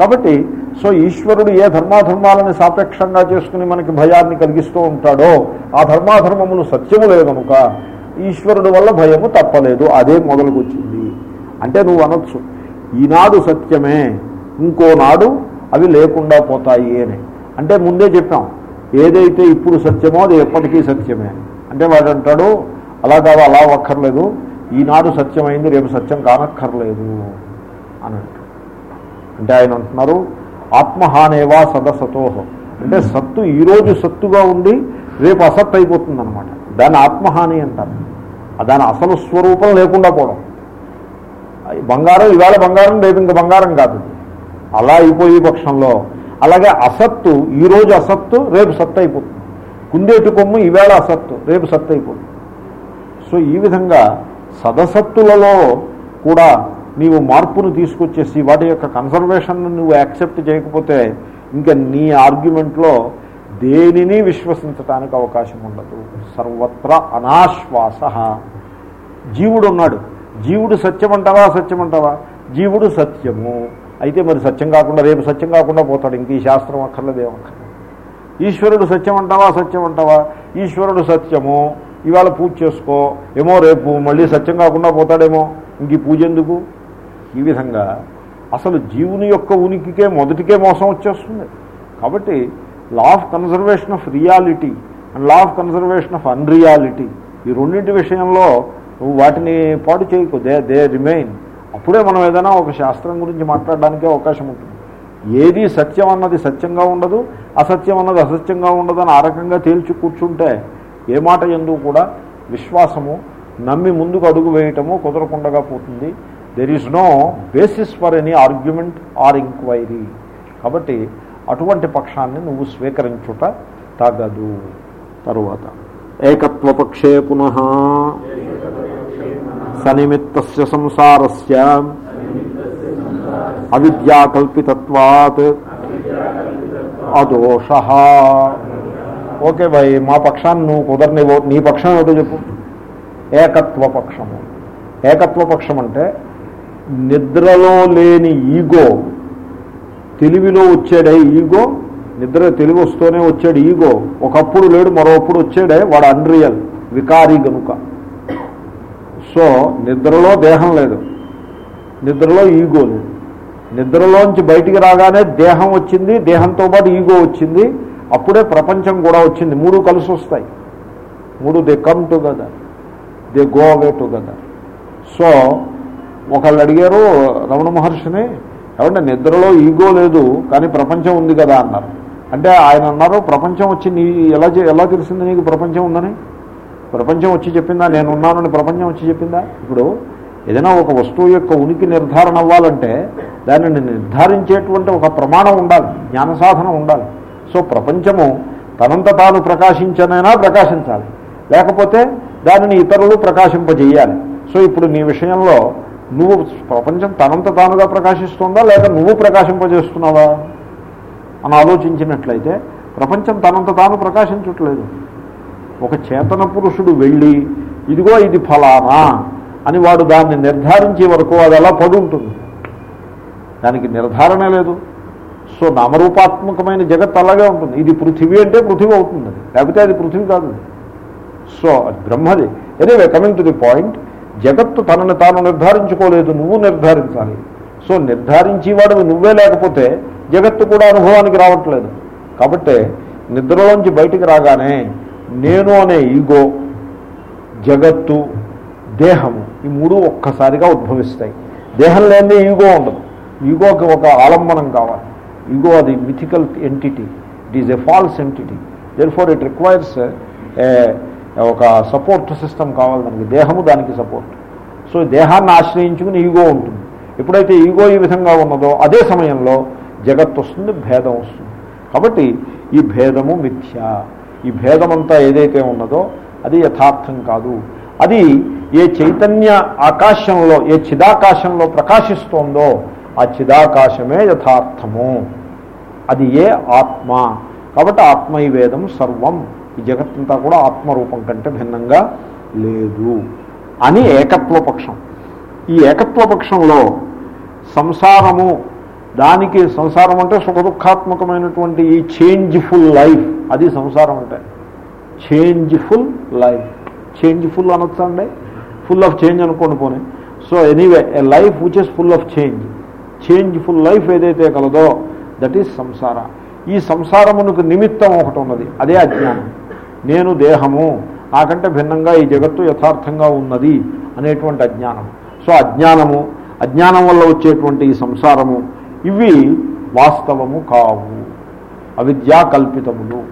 కాబట్టి సో ఈశ్వరుడు ఏ ధర్మాధర్మాలని సాపేక్షంగా చేసుకుని మనకి భయాన్ని కలిగిస్తూ ఉంటాడో ఆ ధర్మాధర్మములు సత్యములే కనుక ఈశ్వరుడు వల్ల భయము తప్పలేదు. అదే మొదలుకొచ్చింది. అంటే నువ్వు అనొచ్చు ఈనాడు సత్యమే ఇంకో నాడు అవి లేకుండా పోతాయి అని. అంటే ముందే చెప్పాం ఏదైతే ఇప్పుడు సత్యమో అది ఎప్పటికీ సత్యమే. అంటే వాడు అంటాడు అలా కాదు అలా ఒక్కర్లేదు ఈనాడు సత్యమైంది రేపు సత్యం కానక్కర్లేదు. అని అంటాడు అంటే ఆయన అంటున్నారు. ఆత్మహానేవా సదసతోహ అంటే సత్తు ఈరోజు సత్తుగా ఉండి రేపు అసత్ అయిపోతుంది అనమాట దాన్ని ఆత్మహాని అంటారు. దాని అసలు స్వరూపం లేకుండా పోవడం. బంగారం ఇవాళ బంగారం రేపు ఇంకా బంగారం కాదు. అలా అయిపోయే పక్షంలో. అలాగే అసత్తు ఈరోజు అసత్తు రేపు సత్తు అయిపోతుంది. కుందేటి కొమ్ము ఈవేళ అసత్తు రేపు సత్తు అయిపోతుంది. సో ఈ విధంగా సదసత్తులలో కూడా నీవు మార్పును తీసుకొచ్చేసి వాటి యొక్క కన్సర్వేషన్ నువ్వు యాక్సెప్ట్ చేయకపోతే ఇంకా నీ ఆర్గ్యుమెంట్లో దేనిని విశ్వసించటానికి అవకాశం ఉండదు. సర్వత్ర అనాశ్వాస. జీవుడు ఉన్నాడు. జీవుడు సత్యం అంటావా అంటావా జీవుడు సత్యము. అయితే మరి సత్యం కాకుండా రేపు సత్యం కాకుండా పోతాడు. ఇంక ఈ శాస్త్రం అక్కర్లేదు ఏమక్కర్లేదు. ఈశ్వరుడు సత్యం అంటావా సత్యం అంటావా ఈశ్వరుడు సత్యము. ఇవాళ పూజ చేసుకో. ఏమో రేపు మళ్ళీ సత్యం కాకుండా పోతాడేమో. ఇంక పూజ ఎందుకు? ఈ విధంగా అసలు జీవుని యొక్క ఉనికికే మొదటికే మోసం వచ్చేస్తుంది. కాబట్టి law of conservation of reality and law of conservation of unreality ఈ రెండింటి విషయంలో నువ్వు వాటిని పాటు చేయకు. దే దే రిమైన్ అప్పుడే మనం ఏదైనా ఒక శాస్త్రం గురించి మాట్లాడడానికే అవకాశం ఉంటుంది. ఏది సత్యం అన్నది సత్యంగా ఉండదు అసత్యం అన్నది అసత్యంగా ఉండదు అని ఆ రకంగా తేల్చి కూర్చుంటే ఏ మాట ఎందుకు కూడా విశ్వాసము నమ్మి ముందుకు అడుగు వేయటము కుదరకుండగా పోతుంది. There is no basis for any argument or enquiry కాబట్టి అటువంటి పక్షాన్ని నువ్వు స్వీకరించుట తగదు. తరువాత ఏకత్వపక్షే పునః సనిమిత్త సంసారస్ అవిద్యాకల్పితత్వాత్ అదోష. ఓకే భయ్ మా పక్షాన్ని నువ్వు కుదరనివో నీ పక్షం ఏదో చెప్పు. ఏకత్వ పక్షము ఏకత్వ పక్షం అంటే నిద్రలో లేని ఈగో. తెలివిలో వచ్చాడే ఈగో నిద్ర తెలివి వస్తూనే వచ్చాడు ఈగో. ఒకప్పుడు లేడు మరోప్పుడు వచ్చాడే వాడు అన్రియల్ వికారి గనుక. సో నిద్రలో దేహం లేదు. నిద్రలో ఈగో లేదు. నిద్రలోంచి బయటికి రాగానే దేహం వచ్చింది దేహంతో పాటు ఈగో వచ్చింది. అప్పుడే ప్రపంచం కూడా వచ్చింది. మూడు కలిసి వస్తాయి. మూడు they come together they go away together so ఒకళ్ళు అడిగారు రమణ మహర్షిని ఏమంటే నిద్రలో ఈగో లేదు కానీ ప్రపంచం ఉంది కదా అన్నారు. అంటే ఆయన అన్నారు ప్రపంచం వచ్చి నీ ఎలా ఎలా తెలిసింది నీకు ప్రపంచం ఉందని? ప్రపంచం వచ్చి చెప్పిందా? నేను ఉన్నానని ప్రపంచం వచ్చి చెప్పిందా? ఇప్పుడు ఏదైనా ఒక వస్తువు యొక్క ఉనికి నిర్ధారణ అవ్వాలంటే దానిని నిర్ధారించేటువంటి ఒక ప్రమాణం ఉండాలి జ్ఞాన సాధన ఉండాలి. సో ప్రపంచము తనంత తాను ప్రకాశించనైనా ప్రకాశించాలి. లేకపోతే దానిని ఇతరులు ప్రకాశింపజేయాలి. సో ఇప్పుడు నీ విషయంలో నువ్వు ప్రపంచం తనంత తానుగా ప్రకాశిస్తుందా లేక నువ్వు ప్రకాశింపజేస్తున్నావా? అని ఆలోచించినట్లయితే ప్రపంచం తనంత తాను ప్రకాశించట్లేదు. ఒక చేతన పురుషుడు వెళ్ళి ఇదిగో ఇది ఫలానా అని వాడు దాన్ని నిర్ధారించే వరకు అది అలా పడుంటుంది. దానికి నిర్ధారణ లేదు. సో నామరూపాత్మకమైన జగత్ అలాగే ఉంటుంది. ఇది పృథివీ అంటే పృథివీ అవుతుంది. లేకపోతే అది పృథివీ కాదు. సో అది బ్రహ్మది. Anyway coming to the point జగత్తు తనని తాను నిర్ధారించుకోలేదు నువ్వు నిర్ధారించాలి. సో నిర్ధారించేవాడు నువ్వే లేకపోతే జగత్తు కూడా అనుభవానికి రావట్లేదు. కాబట్టి నిద్రలోంచి బయటికి రాగానే నేను అనే ఈగో జగత్తు దేహము ఈ మూడు ఒక్కసారిగా ఉద్భవిస్తాయి. దేహం లేని ఈగో ఉండదు. ఈగోకి ఒక ఆలంబనం కావాలి. ఈగో అది mythical entity it is a false entity therefore it requires ఒక సపోర్ట్ సిస్టమ్ కావాలి దానికి. దేహము దానికి సపోర్ట్ సో దేహాన్ని ఆశ్రయించుకుని ఈగో ఉంటుంది. ఎప్పుడైతే ఈగో ఈ విధంగా ఉన్నదో అదే సమయంలో జగత్ వస్తుంది భేదం వస్తుంది. కాబట్టి ఈ భేదము మిథ్య. ఈ భేదమంతా ఏదైతే ఉన్నదో అది యథార్థం కాదు. అది ఏ చైతన్య ఆకాశంలో ఏ చిదాకాశంలో ప్రకాశిస్తోందో ఆ చిదాకాశమే యథార్థము. అది ఏ ఆత్మ. కాబట్టి ఆత్మ ఈ వేదం సర్వం. ఈ జగత్తంతా కూడా ఆత్మరూపం కంటే భిన్నంగా లేదు అని ఏకత్వ పక్షం ఈ ఏకత్వ పక్షంలో సంసారము దానికి సంసారం అంటే సుఖదుఖాత్మకమైనటువంటి ఈ చేంజ్ఫుల్ లైఫ్. అది సంసారం అంటే చేంజ్ఫుల్ లైఫ్. చేంజ్ఫుల్ అనొచ్చండి ఫుల్ ఆఫ్ చేంజ్ అనుకోండి పోనీ. So anyway a life which is full of change. Changeful life ఏదైతే కలదో దట్ ఈస్ సంసార. ఈ సంసారమునకు నిమిత్తం ఒకటి ఉన్నది అదే అజ్ఞానం. నేను దేహము నాకంటే భిన్నంగా ఈ జగత్తు యథార్థంగా ఉన్నది అనేటువంటి అజ్ఞానం. సో అజ్ఞానము అజ్ఞానం వల్ల వచ్చేటువంటి ఈ సంసారము ఇవి వాస్తవము కావు. అవిద్యా కల్పితములు.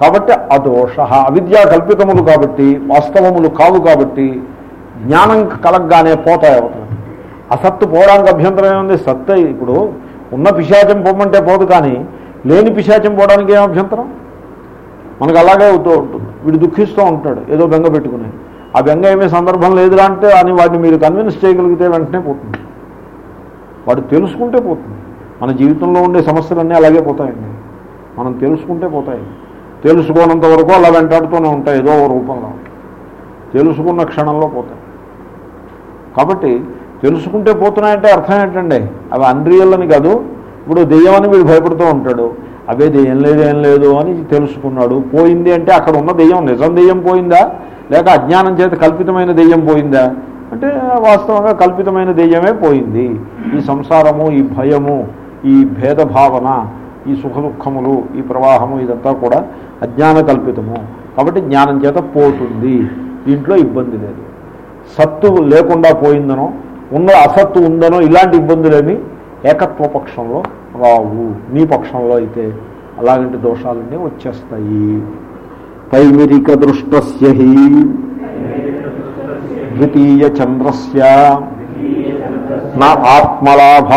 కాబట్టి అదోష. అవిద్యా కల్పితములు కాబట్టి వాస్తవములు కావు కాబట్టి జ్ఞానం కలగ్గానే పోతాయి అవుతుంది అసత్తు పోవడానికి అభ్యంతరం ఏముంది? సత్త. ఇప్పుడు ఉన్న పిశాచం పోమంటే పోదు కానీ లేని పిశాచం పోవడానికి ఏం అభ్యంతరం? మనకు అలాగే అవుతూ ఉంటుంది. వీడు దుఃఖిస్తూ ఉంటాడు. ఏదో బెంగ పెట్టుకుని. ఆ బెంగ ఏమీ సందర్భం లేదురా అంటే అని వాడిని మీరు కన్విన్స్ చేయగలిగితే వెంటనే పోతుంది. వాడు తెలుసుకుంటే పోతుంది. మన జీవితంలో ఉండే సమస్యలన్నీ అలాగే పోతాయండి. మనం తెలుసుకుంటే పోతాయి. తెలుసుకోనంత వరకు అలా వెంటాడుతూనే ఉంటాయి. ఏదో రూపంలో. తెలుసుకున్న క్షణంలో పోతాయి. కాబట్టి తెలుసుకుంటే పోతున్నాయంటే అర్థం ఏంటండి? అవి అన్రియల్ అని కాదు. ఇప్పుడు దెయ్యం అని వీడు భయపడుతూ ఉంటాడు. అవే దెయ్యం లేదు ఏం లేదు అని తెలుసుకున్నాడు. పోయింది అంటే అక్కడ ఉన్న దెయ్యం నిజం దెయ్యం పోయిందా? లేక అజ్ఞానం చేత కల్పితమైన దెయ్యం పోయిందా? అంటే వాస్తవంగా కల్పితమైన దెయ్యమే పోయింది. ఈ సంసారము ఈ భయము ఈ భేదభావన ఈ సుఖ దుఃఖములు ఈ ప్రవాహము ఇదంతా కూడా అజ్ఞాన కల్పితము. కాబట్టి జ్ఞానం చేత పోతుంది. దీంట్లో ఇబ్బంది లేదు. సత్తు లేకుండా పోయిందనో ఉన్న అసత్తు ఉందనో ఇలాంటి ఇబ్బందులేమీ ఏకత్వ పక్షంలో రావు. నీ పక్షంలో అయితే అలాంటి దోషాలన్నీ వచ్చేస్తాయి. తైమిరిక దృష్టస్య హి. ద్వితీయ చంద్రస్య. నా ఆత్మలాభ.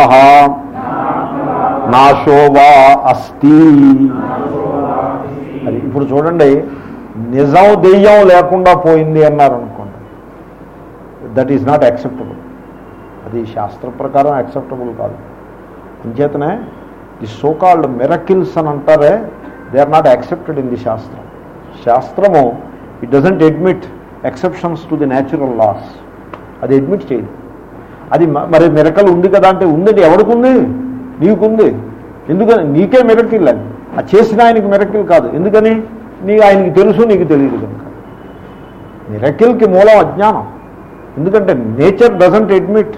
నాశోవా అస్తి అది ఇప్పుడు చూడండి నిజం దెయ్యం లేకుండా పోయింది అన్నారు అనుకోండి దట్ ఈస్ నాట్ యాక్సెప్టబుల్ అది శాస్త్ర ప్రకారం యాక్సెప్టబుల్ కాదు. అంచేతనే ది సోకాల్డ్ మిరకిల్స్ అని అంటారే they are not accepted in the శాస్త్రం. శాస్త్రము it doesn't admit exceptions to the natural laws అది అడ్మిట్ చేయదు. అది మరి మిరకల్ ఉంది కదా అంటే ఉందండి ఎవరికి ఉంది నీకుంది. ఎందుకని? నీకే మిరకిల్ అది ఆ చేసిన ఆయనకి మిరకిల్ కాదు. ఎందుకని? నీ ఆయనకి తెలుసు నీకు తెలియదు కనుక. మిరకిల్కి మూలం అజ్ఞానం. ఎందుకంటే nature doesn't admit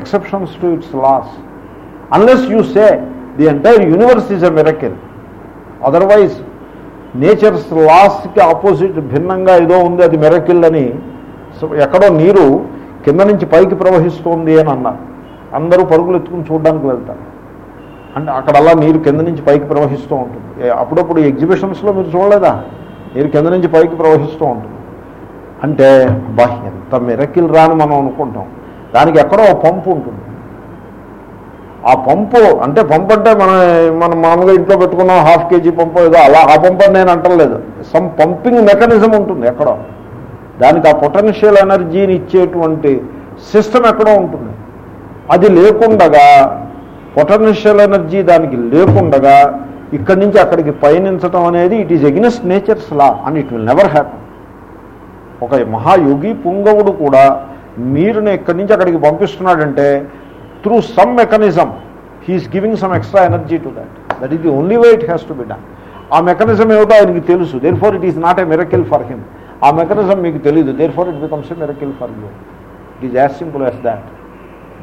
exceptions to its laws unless you say the entire universe is a miracle otherwise nature's లాస్కి ఆపోజిట్ భిన్నంగా ఏదో ఉంది అది మెరకిల్ అని. సో ఎక్కడో నీరు కింద నుంచి పైకి ప్రవహిస్తుంది అని అన్నారు. అందరూ పరుగులు ఎత్తుకుని చూడడానికి వెళ్తారు. అంటే అక్కడ అలా నీరు కింద నుంచి పైకి ప్రవహిస్తూ ఉంటుంది. అప్పుడప్పుడు ఎగ్జిబిషన్స్లో మీరు చూడలేదా? నీరు కింద నుంచి పైకి ప్రవహిస్తూ ఉంటుంది. అంటే బా ఎంత మిరకిల్ రాని మనం అనుకుంటాం. దానికి ఎక్కడో పంపు ఉంటుంది. ఆ పంపు అంటే పంపు అంటే మన మనం మామూలుగా ఇంట్లో పెట్టుకున్న హాఫ్ కేజీ పంపు ఏదో అలా ఆ పంపు నేను అంటలేదు సమ్ పంపింగ్ మెకానిజం ఉంటుంది ఎక్కడో. దానికి ఆ పొటెన్షియల్ ఎనర్జీని ఇచ్చేటువంటి సిస్టమ్ ఎక్కడో ఉంటుంది. అది లేకుండగా పొటెన్షియల్ ఎనర్జీ దానికి లేకుండగా ఇక్కడి నుంచి అక్కడికి పయనించడం అనేది it is against nature's law and it will never happen ఒక మహాయోగి పుంగవుడు కూడా నీరుని ఇక్కడి నుంచి అక్కడికి పంపిస్తున్నాడంటే through some mechanism he is giving some extra energy to that that is the only way it has to be done ఆ mechanism ఏమిటో ఆయనకి తెలుసు. Therefore it is not a miracle for him ఆ మెకానిజం మీకు తెలియదు therefore it becomes a miracle for you it is as simple as that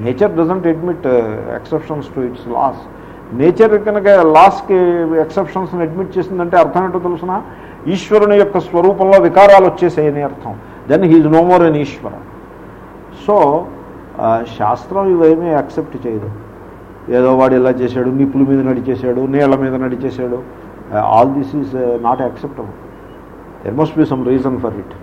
nature doesn't admit exceptions to its laws nature కనుక లాస్కి ఎక్సెప్షన్స్ని admit చేసిందంటే అర్థం ఏంటో తెలుసిన? ఈశ్వరుని యొక్క స్వరూపంలో వికారాలు వచ్చేసాయని అర్థం. Then he's no more an Ishwara. So శాస్త్రం ఇవేమీ యాక్సెప్ట్ చేయదు. ఏదో వాడు ఇలా చేశాడు నిప్పుల మీద నడిచేశాడు నీళ్ళ మీద నడిచేశాడు. All this is not acceptable there must be some reason for it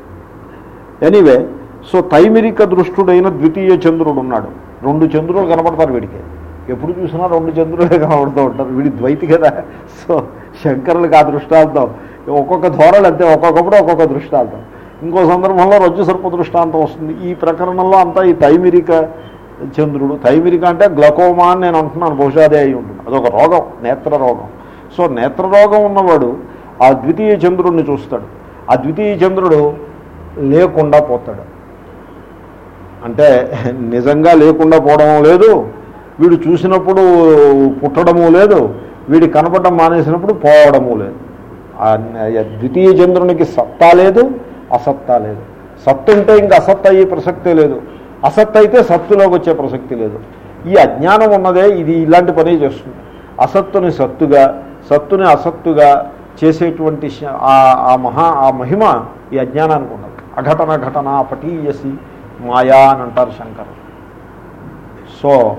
anyway so తైమిరిక దృష్టుడైన ద్వితీయ చంద్రుడు ఉన్నాడు. రెండు చంద్రులు కనపడతారు వీడికి. ఎప్పుడు చూసినా రెండు చంద్రులే కనబడుతూ ఉంటారు. వీడి ద్వైతి కదా. సో శంకరులకు ఆ దృష్టాంతం. ఒక్కొక్క ధోరణి అంతే. ఒక్కొక్కప్పుడు ఒక్కొక్క దృష్టాంతం. ఇంకో సందర్భంలో రజ్జు సర్ప దృష్టాంతం వస్తుంది. ఈ ప్రకరణంలో అంతా ఈ తైమిరిక చంద్రుడు. తైమిరిక అంటే గ్లకోమా అని నేను అంటున్నాను. బహుశా అదే అయి ఉంటుంది. అదొక రోగం నేత్ర రోగం. సో నేత్ర రోగం ఉన్నవాడు ఆ ద్వితీయ చంద్రుడిని చూస్తాడు. ఆ ద్వితీయ చంద్రుడు లేకుండా పోతాడు. అంటే నిజంగా లేకుండా పోవడం లేదు. వీడు చూసినప్పుడు పుట్టడము లేదు. వీడి కనపడడం మానేసినప్పుడు పోవడము లేదు. ఆ ద్వితీయ చంద్రునికి సత్తా లేదు. అసత్తా లేదు. సత్తు ఉంటే ఇంకా అసత్ అయ్యే ప్రసక్తే లేదు. అసత్ అయితే సత్తులోకి వచ్చే ప్రసక్తి లేదు. ఈ అజ్ఞానం ఉన్నదే ఇది ఇలాంటి పని చేస్తుంది. అసత్తుని సత్తుగా సత్తుని అసత్తుగా చేసేటువంటి ఆ- మహా ఆ మహిమ ఈ అజ్ఞానానికి ఉండదు అఘటన ఘటన పటీయసి మాయా అని అంటారు శంకర్. సో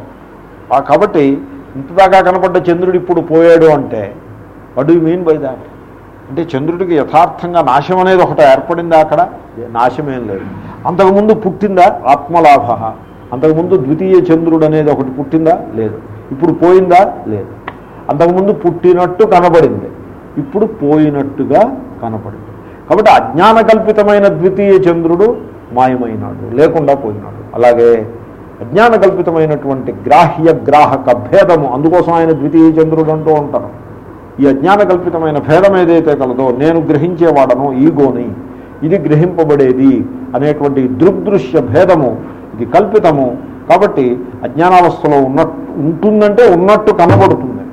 ఆ కాబట్టి ఇంతదాకా కనపడ్డ చంద్రుడు ఇప్పుడు పోయాడు అంటే what you mean by that అంటే చంద్రుడికి యథార్థంగా నాశం అనేది ఒకటి ఏర్పడిందా అక్కడ? నాశమేం లేదు. అంతకుముందు పుట్టిందా? ఆత్మలాభ. అంతకుముందు ద్వితీయ చంద్రుడు అనేది ఒకటి పుట్టిందా? లేదు. ఇప్పుడు పోయిందా? లేదు. అంతకుముందు పుట్టినట్టు కనబడింది. ఇప్పుడు పోయినట్టుగా కనపడింది. కాబట్టి అజ్ఞానకల్పితమైన ద్వితీయ చంద్రుడు మాయమైనాడు లేకుండా పోయినాడు. అలాగే అజ్ఞాన కల్పితమైనటువంటి గ్రాహ్య గ్రాహక భేదము అందుకోసం ఆయన ద్వితీయ చంద్రుడు అంటూ ఉంటారు. ఈ అజ్ఞాన కల్పితమైన భేదం ఏదైతే కలదో నేను గ్రహించేవాడను ఈగోని. ఇది గ్రహింపబడేది అనేటువంటి దృగ్దృశ్య భేదము. ఇది కల్పితము. కాబట్టి అజ్ఞానావస్థలో ఉన్నట్టు ఉంటుందంటే ఉన్నట్టు కనబడుతుంది.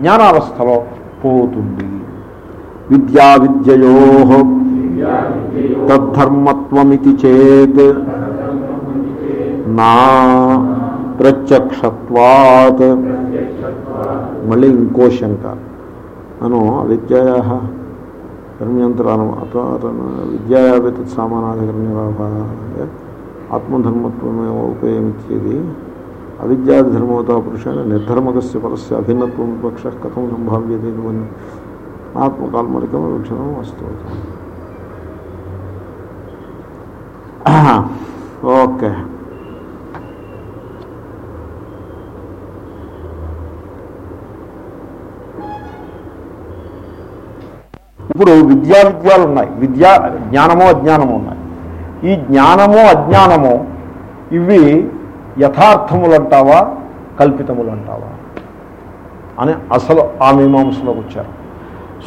జ్ఞానావస్థలో పోతుంది. విద్యా విద్యయో తద్ధర్మత్వమితి చేత్ నా ప్రత్యక్షత్వాత్. మళ్ళీ ఇంకో శంక. अनु विद्यायाः धर्म्यन्तराणम् विद्या विद्याया अपि तत् सामानाधिकरण्यलाभाय आत्मधर्मत्वमेव उपेयमित्येति अविद्याधर्मवता पुरुषेण निर्धर्मकस्य परस्य अभिन्नत्वं पक्षः कथं सम्भाव्यते इति आत्मकाल्मरिकमविक्षणम् ओके। ఇప్పుడు విద్యా విద్యాలు ఉన్నాయి. విద్యా జ్ఞానము అజ్ఞానము ఉన్నాయి. ఈ జ్ఞానము అజ్ఞానము ఇవి యథార్థములు అంటావా కల్పితములు అంటావా అని అసలు ఆ మీమాంసలోకి వచ్చారు.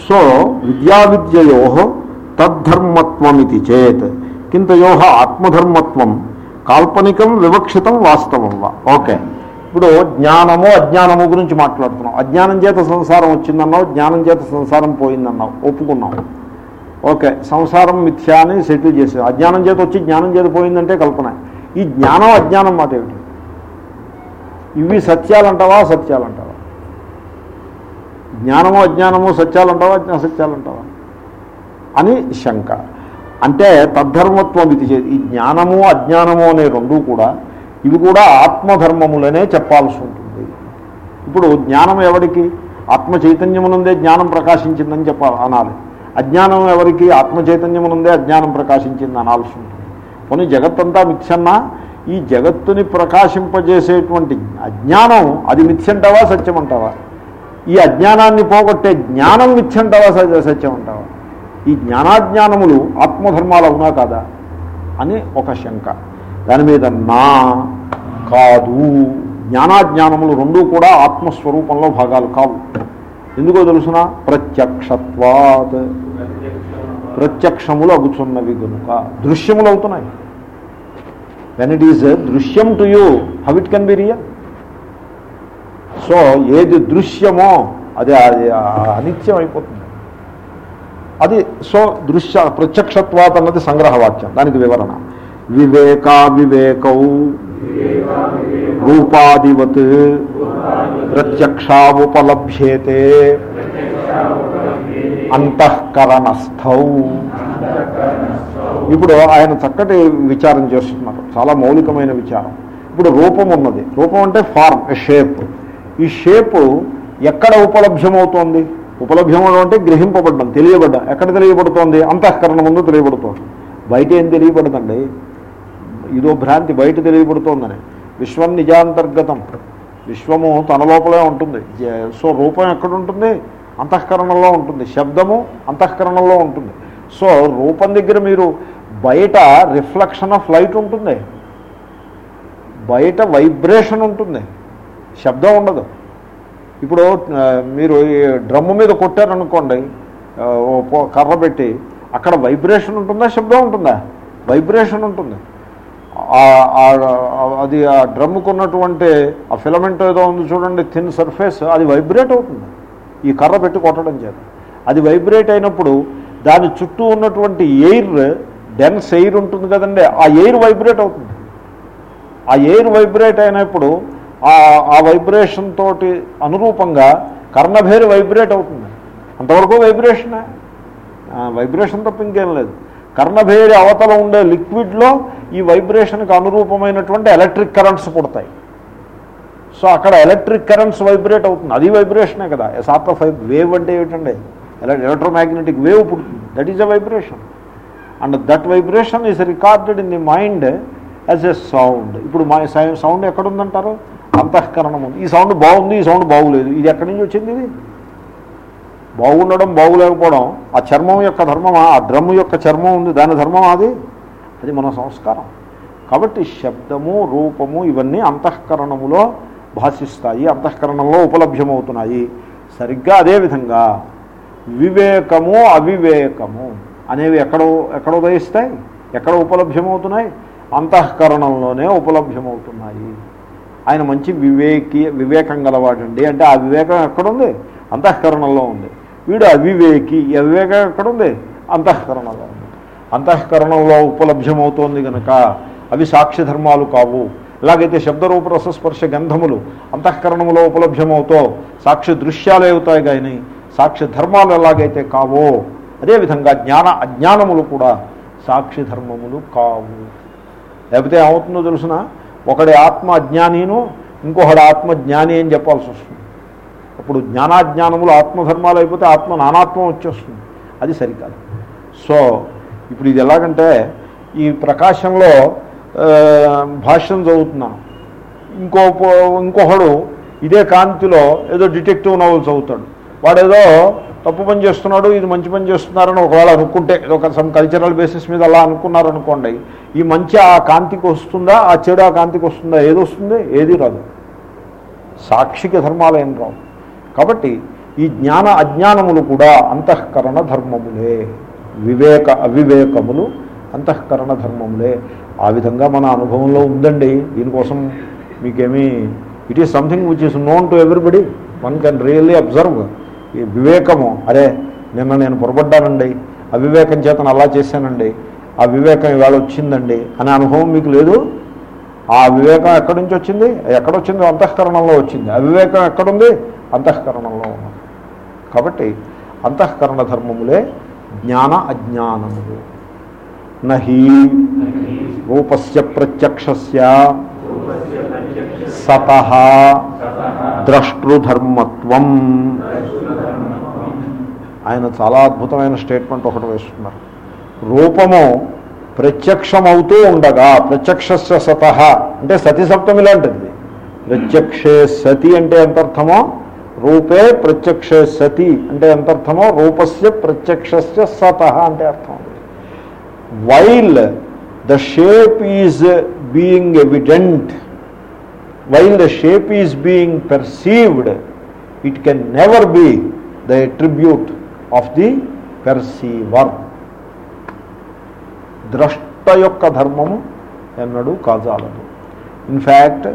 సో విద్యా విద్యయో తద్ధర్మత్వమితి చేత్. కింతయో ఆత్మధర్మత్వం. కాల్పనికం వివక్షితం వాస్తవం వా. ఓకే. ఇప్పుడు జ్ఞానము అజ్ఞానము గురించి మాట్లాడుతున్నాం. అజ్ఞానం చేత సంసారం వచ్చిందన్నావు జ్ఞానం చేత సంసారం పోయిందన్నావు. ఒప్పుకున్నావు. ఓకే సంసారం మిథ్యా అని సెటిల్ చేసేది అజ్ఞానం చేత వచ్చి జ్ఞానం చేత పోయిందంటే కల్పన. ఈ జ్ఞానం అజ్ఞానం మాట ఏమిటి? ఇవి సత్యాలంటావా సత్యాలంటావా జ్ఞానము అజ్ఞానము సత్యాలంటావా అజ్ఞా అని శంక. అంటే తద్ధర్మత్వం ఇది ఈ జ్ఞానము అజ్ఞానము అనే రెండూ కూడా ఇవి కూడా ఆత్మధర్మములనే చెప్పాల్సి ఉంటుంది. ఇప్పుడు జ్ఞానం ఎవరికి? ఆత్మ చైతన్యమునందే జ్ఞానం ప్రకాశించిందని చెప్పాలి అనాలి. అజ్ఞానం ఎవరికి? ఆత్మ చైతన్యమునందే అజ్ఞానం ప్రకాశించింది అనాల్సి ఉంటుంది. కొన్ని జగత్తంతా మిథ్యన్నా? ఈ జగత్తుని ప్రకాశింపజేసేటువంటి అజ్ఞానం అది మిథ్యంటావా సత్యం అంటావా ఈ అజ్ఞానాన్ని పోగొట్టే జ్ఞానం మిథ్యంటావా సత్య- సత్యం అంటావా ఈ జ్ఞానాజ్ఞానములు ఆత్మధర్మాలు అవునా కాదా? అని ఒక శంక. దాని మీద నా కాదు. జ్ఞానాజ్ఞానములు రెండూ కూడా ఆత్మస్వరూపంలో భాగాలు కావు. ఎందుకో తెలుసిన? ప్రత్యక్షత్వాత్. ప్రత్యక్షములు అగుచున్నవి కనుక దృశ్యములు అవుతున్నాయి. వెన్ ఇట్ ఈజ్ దృశ్యం to you how it can be real so ఏది దృశ్యమో అది అది అనిత్యం అయిపోతుంది అది సో దృశ్య ప్రత్యక్షత్వాత్ అన్నది సంగ్రహవాక్యం. దానికి వివరణ. వివేకా వివేకౌ. రూపాదివత్ ప్రత్యక్షావుపలభ్యేతే. అంతఃకరణస్థౌ. ఇప్పుడు ఆయన చక్కటి విచారం చేస్తున్నారు. చాలా మౌలికమైన విచారం. ఇప్పుడు రూపం ఉన్నది. రూపం అంటే ఫార్మ్ షేప్. ఈ షేప్ ఎక్కడ ఉపలభ్యమవుతోంది? ఉపలభ్యమవడం అంటే గ్రహింపబడ్డం తెలియబడ్డం. ఎక్కడ తెలియబడుతోంది? అంతఃకరణ ముందు తెలియబడుతోంది. బయట ఏం తెలియబడదండి? ఇదో భ్రాంతి బయట తెలియబడుతోందని. విశ్వం నిజాంతర్గతం. విశ్వము తన లోపలే ఉంటుంది. సో రూపం ఎక్కడ ఉంటుంది అంతఃకరణలో ఉంటుంది. శబ్దము అంతఃకరణలో ఉంటుంది. సో రూపం దగ్గర మీరు బయట రిఫ్లెక్షన్ ఆఫ్ లైట్ ఉంటుంది. బయట వైబ్రేషన్ ఉంటుంది. శబ్దం ఉండదు. ఇప్పుడు మీరు ఈ డ్రమ్ము మీద కొట్టారనుకోండి కర్ర పెట్టి అక్కడ వైబ్రేషన్ ఉంటుందా? శబ్దం ఉంటుందా? వైబ్రేషన్ ఉంటుంది. అది ఆ డ్రమ్ముకున్నటువంటి ఆ ఫిలమెంట్ ఏదో ఉంది చూడండి థిన్ సర్ఫేస్ అది వైబ్రేట్ అవుతుంది. ఈ కర్ర పెట్టి కొట్టడం చేత. అది వైబ్రేట్ అయినప్పుడు దాని చుట్టూ ఉన్నటువంటి ఎయిర్ డెన్స్ ఎయిర్ ఉంటుంది కదండి ఆ ఎయిర్ వైబ్రేట్ అవుతుంది. ఆ ఎయిర్ వైబ్రేట్ అయినప్పుడు ఆ ఆ వైబ్రేషన్ తోటి అనురూపంగా కర్ణభేరి వైబ్రేట్ అవుతుంది. అంతవరకు వైబ్రేషనే వైబ్రేషన్ తప్ప ఇంకేం లేదు. కర్ణభేరి అవతల ఉండే లిక్విడ్లో ఈ వైబ్రేషన్కి అనురూపమైనటువంటి ఎలక్ట్రిక్ కరెంట్స్ పుడతాయి. సో అక్కడ ఎలక్ట్రిక్ కరెంట్స్ వైబ్రేట్ అవుతుంది. అది వైబ్రేషనే కదా. సార్ట్ ఆఫ్ వేవ్ అంటే ఏమిటండి? ఎలక్ట్రోమాగ్నెటిక్ వేవ్ పుడుతుంది. That is a vibration and that vibration is recorded in the mind as a sound ఇప్పుడు మా సౌండ్ ఎక్కడుందంటారు? అంతఃకరణం ఉంది. ఈ సౌండ్ బాగుంది ఈ సౌండ్ బాగులేదు. ఇది ఎక్కడి నుంచి వచ్చింది ఇది? బాగుండడం బాగులేకపోవడం ఆ చర్మం యొక్క ధర్మమా? ఆ డ్రమ్ము యొక్క చర్మం ఉంది దాని ధర్మం అది? అది మన సంస్కారం. కాబట్టి శబ్దము రూపము ఇవన్నీ అంతఃకరణములో భాషిస్తాయి అంతఃకరణంలో ఉపలభ్యమవుతున్నాయి. సరిగ్గా అదేవిధంగా వివేకము అవివేకము అనేవి ఎక్కడ ఎక్కడ ఉదయిస్తాయి ఎక్కడ ఉపలభ్యమవుతున్నాయి అంతఃకరణంలోనే ఉపలభ్యమవుతున్నాయి. ఆయన మంచి వివేకి వివేకం గలవాడండి. అంటే ఆ వివేకం ఎక్కడుంది? అంతఃకరణంలో ఉంది. వీడు అవివేకి ఈ అవివేకం ఎక్కడుంది? అంతఃకరణంలో. ఉంది అంతఃకరణంలో ఉపలభ్యమవుతోంది కనుక అవి సాక్షి ధర్మాలు కావు. ఎలాగైతే శబ్దరూపరసస్పర్శ గంధములు అంతఃకరణములో ఉపలభ్యమవుతో సాక్షి దృశ్యాలు అవుతాయి కానీ సాక్షి ధర్మాలు ఎలాగైతే కావో అదేవిధంగా జ్ఞాన అజ్ఞానములు కూడా సాక్షి ధర్మములు కావు. లేకపోతే ఏమవుతుందో తెలుసిన? ఒకడి ఆత్మ అజ్ఞానీను ఇంకొకడి ఆత్మ జ్ఞాని అని చెప్పాల్సి వస్తుంది. అప్పుడు జ్ఞానాజ్ఞానములు ఆత్మధర్మాలు అయిపోతే ఆత్మ నానాత్మం వచ్చేస్తుంది. అది సరికాదు. సో ఇప్పుడు ఇది ఎలాగంటే ఈ ప్రకాశంలో భాష్యం చదువుతున్నాను ఇంకో ఇంకొకడు ఇదే కాంతిలో ఏదో డిటెక్టివ్ నవల్స్ చదువుతాడు. వాడేదో తప్పు పని చేస్తున్నాడు ఇది మంచి పని చేస్తున్నారని ఒకవేళ అనుకుంటే ఒక సమ్ కల్చరల్ బేసిస్ మీద అలా అనుకున్నారనుకోండి ఈ మంచి ఆ కాంతికి వస్తుందా ఆ చెడు ఆ కాంతికి వస్తుందా ఏది వస్తుంది ఏది రాదు. సాక్షిక ధర్మాలు ఏం రావు. కాబట్టి ఈ జ్ఞాన అజ్ఞానములు కూడా అంతఃకరణ ధర్మములే. వివేక అవివేకములు అంతఃకరణ ధర్మములే. ఆ విధంగా మన అనుభవంలో ఉందండి. దీనికోసం మీకేమీ it is something which is known to everybody one can really observe ఈ వివేకము. అరే నిన్న నేను పొరపడ్డానండి. అవివేకం చేతను అలా చేశానండి. ఆ వివేకం ఇవాళ వచ్చిందండి అనే అనుభవం మీకు లేదు. ఆ వివేకం ఎక్కడి నుంచి వచ్చింది? ఎక్కడొచ్చింది అంతఃకరణంలో వచ్చింది. అవివేకం ఎక్కడుంది? అంతఃకరణంలో ఉన్నది కాబట్టి అంతఃకరణ ధర్మములే జ్ఞాన అజ్ఞానములు. నహి రూపస్య ప్రత్యక్షస్య సత ద్రష్టృధర్మత్వం. ఆయన చాలా అద్భుతమైన స్టేట్మెంట్ ఒకటి వేస్తున్నారు. రూపము ప్రత్యక్షమవుతూ ఉండగా ప్రత్యక్షస్య సత అంటే సతి సప్తమి లాంటిది. ప్రత్యక్షే సతి అంటే ఎంత అర్థమో రూపే ప్రత్యక్షే సతి అంటే ఎంత అర్థమో రూపస్య ప్రత్యక్షస్య సత అంటే అర్థం. While the shape is being evident while the shape is being perceived it can never be the attribute of the perceiver ద్రష్ట యొక్క ధర్మము ఎన్నడూ కాజాలదు in fact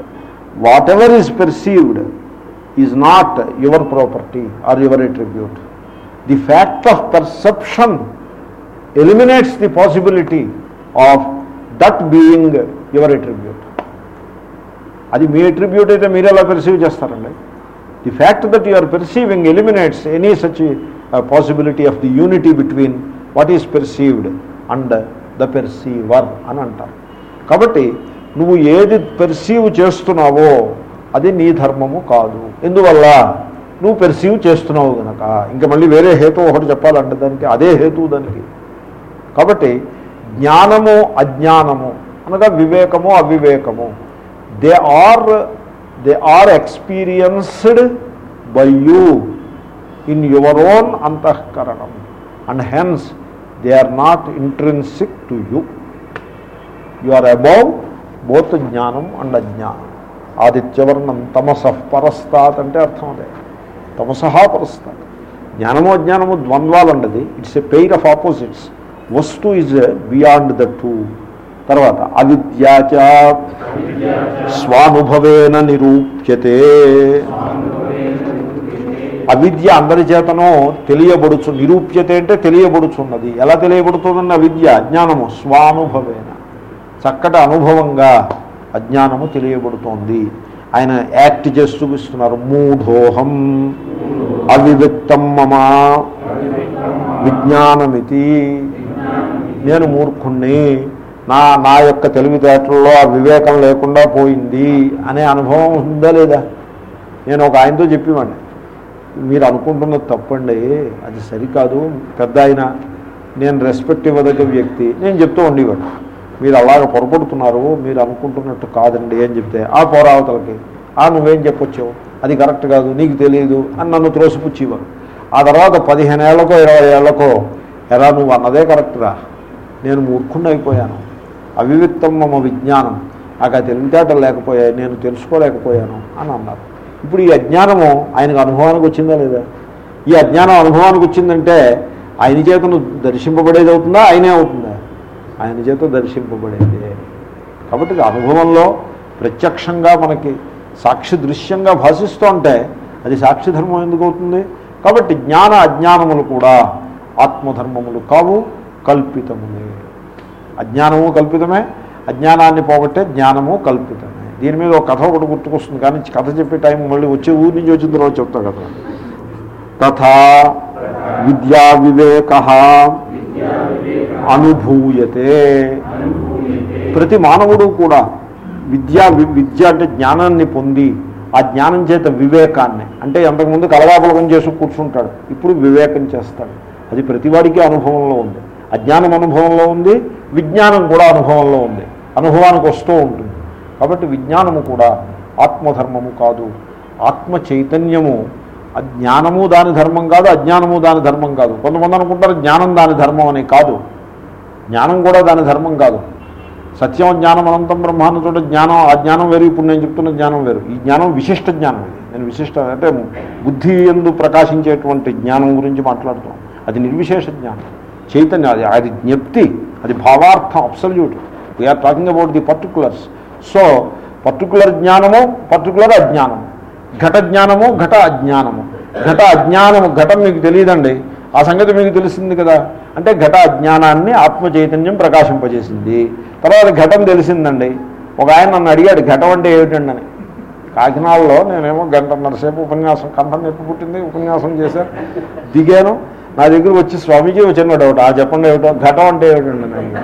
whatever is perceived is not your property or your attribute the fact of perception eliminates the possibility of that being your attribute అది మీ attribute అయితే మీరు ఎలా perceive చేస్తారండి? The fact that you are perceiving eliminates any such possibility of the unity between what is perceived and the perceiver అని అంటారు. కాబట్టి నువ్వు ఏది పెర్సీవ్ చేస్తున్నావో అది నీ ధర్మము కాదు. ఎందువల్ల? నువ్వు పెర్సీవ్ చేస్తున్నావు గనక. ఇంకా మళ్ళీ వేరే హేతు ఒకటి చెప్పాలంటే దానికి అదే హేతు దానికి. కాబట్టి జ్ఞానము అజ్ఞానము అనగా వివేకము అవివేకము. They are they are experienced by you in your own అంతఃకరణం. And hence they are not intrinsic to you you are above both జ్ఞానం అండ్ అజ్ఞానం. ఆదిత్యవర్ణం తమసః పరస్తాత్ అంటే అర్థం అదే. తమసహా పరస్తాత్. జ్ఞానము అజ్ఞానము ద్వంద్వాలు ఉండదు it's a pair of opposites వస్తు ఈజ్ బియాండ్ ద టూ తర్వాత అవిద్యాచ స్వానుభవేన నిరూప్యతే. అవిద్య అందరి చేతనో తెలియబడుచు నిరూప్యతే అంటే తెలియబడుచున్నది. ఎలా తెలియబడుతుందండి అవిద్య అజ్ఞానము స్వానుభవేన. చక్కటి అనుభవంగా అజ్ఞానము తెలియబడుతోంది. ఆయన యాక్ట్ చేసి చూపిస్తున్నారు. మూఢోహం అవివిక్తం మమ విజ్ఞానమితి. నేను మూర్ఖుణ్ణి. నా నా యొక్క తెలివితేటల్లో ఆ వివేకం లేకుండా పోయింది అనే అనుభవం ఉందా లేదా? నేను ఒక ఆయనతో చెప్పేవాడిని. మీరు అనుకుంటున్నది తప్పండి. అది సరికాదు. పెద్ద ఆయన నేను రెస్పెక్ట్ ఇవ్వదగ్గ వ్యక్తి. నేను చెప్తూ ఉండేవాడు మీరు అలాగ పొరపడుతున్నారు మీరు అనుకుంటున్నట్టు కాదండి అని చెప్తే ఆ పోరావతలకి ఆ నువ్వేం చెప్పొచ్చావు? అది కరెక్ట్ కాదు నీకు తెలియదు అని నన్ను త్రోసిపుచ్చేవారు. ఆ తర్వాత పదిహేను ఏళ్ళకో ఇరవై ఏళ్ళకో ఎలా నువ్వు అన్నదే కరెక్ట్రా నేను మూర్ఖుండి అయిపోయాను అవివిక్తం మమ విజ్ఞానం నాకు ఆ తెలివితేటలు లేకపోయాయి నేను తెలుసుకోలేకపోయాను అని అన్నారు. ఇప్పుడు ఈ అజ్ఞానము ఆయనకు అనుభవానికి వచ్చిందా లేదా? ఈ అజ్ఞానం అనుభవానికి వచ్చిందంటే ఆయన చేతను దర్శింపబడేది అవుతుందా? ఆయనే అవుతుందా? ఆయన చేత దర్శింపబడింది. కాబట్టి ఇది అనుభవంలో ప్రత్యక్షంగా మనకి సాక్షి దృశ్యంగా భాషిస్తూ ఉంటే అది సాక్షి ధర్మం ఎందుకు అవుతుంది? కాబట్టి జ్ఞాన అజ్ఞానములు కూడా ఆత్మధర్మములు కావు కల్పితములే. అజ్ఞానము కల్పితమే అజ్ఞానాన్ని పోగొట్టే జ్ఞానము కల్పితమే. దీని మీద ఒక కథ ఒకటి గుర్తుకొస్తుంది. కానీ కథ చెప్పే టైం మళ్ళీ వచ్చే ఊరి నుంచి వచ్చిన తర్వాత చెప్తా కథ తథా విద్యా వివేక అనుభూయతే. ప్రతి మానవుడు కూడా విద్యా విద్య అంటే జ్ఞానాన్ని పొంది ఆ జ్ఞానం చేత వివేకాన్ని అంటే అంతకుముందు కలవాపలకం చేసి కూర్చుంటాడు ఇప్పుడు వివేకం చేస్తాడు. అది ప్రతివాడికి అనుభవంలో ఉంది. అజ్ఞానం అనుభవంలో ఉంది విజ్ఞానం కూడా అనుభవంలో ఉంది. అనుభవానికి వస్తూ ఉంటుంది. కాబట్టి విజ్ఞానము కూడా ఆత్మధర్మము కాదు. ఆత్మ చైతన్యము అజ్ఞానము దాని ధర్మం కాదు అజ్ఞానము దాని ధర్మం కాదు. కొంతమంది అనుకుంటారు జ్ఞానం దాని ధర్మం అని కాదు. జ్ఞానం కూడా దాని ధర్మం కాదు. సత్యం జ్ఞానం అనంతం బ్రహ్మాన్ని చూడ జ్ఞానం ఆ జ్ఞానం వేరు ఇప్పుడు నేను చెప్తున్న జ్ఞానం వేరు. ఈ జ్ఞానం విశిష్ట జ్ఞానం ఇది. నేను విశిష్ట అంటే బుద్ధి ఎందు ప్రకాశించేటువంటి జ్ఞానం గురించి మాట్లాడుతాం అది నిర్విశేష జ్ఞానం. చైతన్య అది అది జ్ఞప్తి అది భావార్థం absolute we are talking about the particulars so particular జ్ఞానము పర్టికులర్ అజ్ఞానము. ఘట జ్ఞానము ఘట అజ్ఞానము. ఘట అజ్ఞానము ఘటం మీకు తెలియదండి. ఆ సంగతి మీకు తెలిసింది కదా? అంటే ఘట అజ్ఞానాన్ని ఆత్మ చైతన్యం ప్రకాశింపజేసింది. తర్వాత ఘటం తెలిసిందండి. ఒక ఆయన నన్ను అడిగాడు ఘటం అంటే ఏమిటండి అని కాకినాడలో నేనేమో గంటన్నరసేపు ఉపన్యాసం కంఠం నొప్పి పుట్టింది ఉపన్యాసం చేశాను దిగాను. నా దగ్గర వచ్చి స్వామీజీ వచ్చిన డౌట్ ఆ చెప్పండి ఏమిటో? ఘటం అంటే ఏమిటండి నేను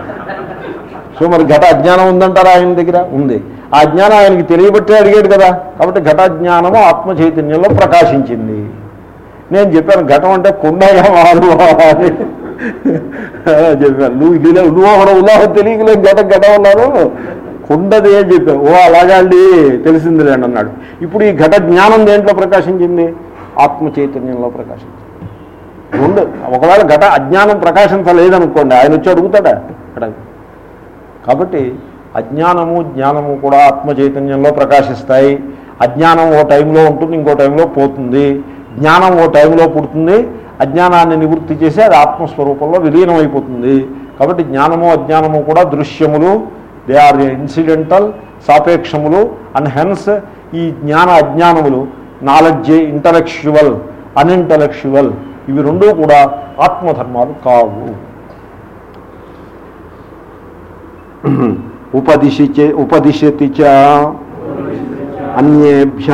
సో మరి ఘట అజ్ఞానం ఉందంటారా ఆయన దగ్గర? ఉంది. ఆ జ్ఞానం ఆయనకి తెలియబట్టే అడిగాడు కదా. కాబట్టి ఘటాజ్ఞానము ఆత్మ చైతన్యంలో ప్రకాశించింది. నేను చెప్పాను ఘటం అంటే కుండగా మారు అని. చెప్పాను నువ్వు ఇది నువ్వు ఒకడు ఉన్నావు తెలియకలే గత ఘటం ఉన్నాను. కుండది అని చెప్పాను ఓ అలాగా అండి తెలిసిందిలేండి అన్నాడు. ఇప్పుడు ఈ ఘట జ్ఞానం దేంట్లో ప్రకాశించింది? ఆత్మ చైతన్యంలో ప్రకాశించింది. రెండు ఒకవేళ ఘట అజ్ఞానం ప్రకాశించలేదనుకోండి ఆయన వచ్చి అడుగుతాడా? అక్కడ కాబట్టి అజ్ఞానము జ్ఞానము కూడా ఆత్మ చైతన్యంలో ప్రకాశిస్తాయి. అజ్ఞానం ఓ టైంలో ఉంటుంది ఇంకో టైంలో పోతుంది. జ్ఞానం ఓ టైంలో పుడుతుంది. అజ్ఞానాన్ని నివృత్తి చేసి అది ఆత్మస్వరూపంలో విలీనం అయిపోతుంది కాబట్టి జ్ఞానము అజ్ఞానము కూడా దృశ్యములు దే ఆర్ ఇన్సిడెంటల్ సాపేక్షములు అండ్ హెన్స్ ఈ జ్ఞాన అజ్ఞానములు నాలెడ్జ్ ఇంటలెక్చువల్ అన్ఇంటలెక్చువల్ ఇవి రెండూ కూడా ఆత్మధర్మాలు కావు. ఉపదిశి ఉపదిశతి చ అన్యేభ్య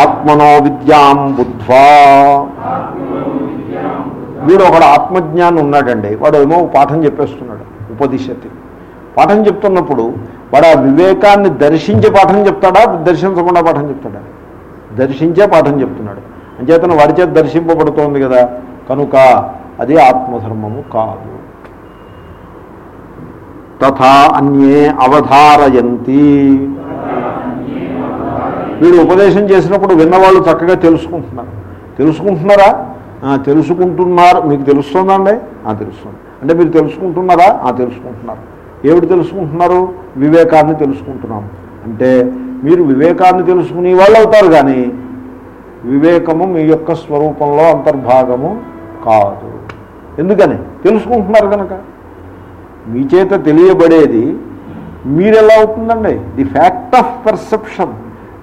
ఆత్మనో విద్యాం బుద్ధ్వా. వీడు ఒకడు ఆత్మజ్ఞానం ఉన్నాడండి. వాడు ఏమో పాఠం చెప్పేస్తున్నాడు ఉపదిశతి పాఠం చెప్తున్నప్పుడు వాడు ఆ వివేకాన్ని దర్శించే పాఠం చెప్తాడా దర్శించకుండా పాఠం చెప్తాడా? దర్శించే పాఠం చెప్తున్నాడు. అంచేతను వాడి చేత దర్శింపబడుతోంది కదా. కనుక అది ఆత్మధర్మము కాదు. తథా అన్యే అవధారయంతి. వీడు ఉపదేశం చేసినప్పుడు విన్నవాళ్ళు చక్కగా తెలుసుకుంటున్నారు. తెలుసుకుంటున్నారా? తెలుసుకుంటున్నారు. మీకు తెలుస్తుందండి? ఆ, తెలుస్తుంది. అంటే మీరు తెలుసుకుంటున్నారా? ఆ, తెలుసుకుంటున్నారు. ఏమిటి తెలుసుకుంటున్నారు? వివేకాన్ని తెలుసుకుంటున్నాం. అంటే మీరు వివేకాన్ని తెలుసుకునే వాళ్ళు అవుతారు కానీ వివేకము మీ యొక్క స్వరూపంలో అంతర్భాగము కాదు. ఎందుకని? తెలుసుకుంటున్నారు కనుక. మీ చేత తెలియబడేది మీరెలా అవుతుందండి? The fact of perception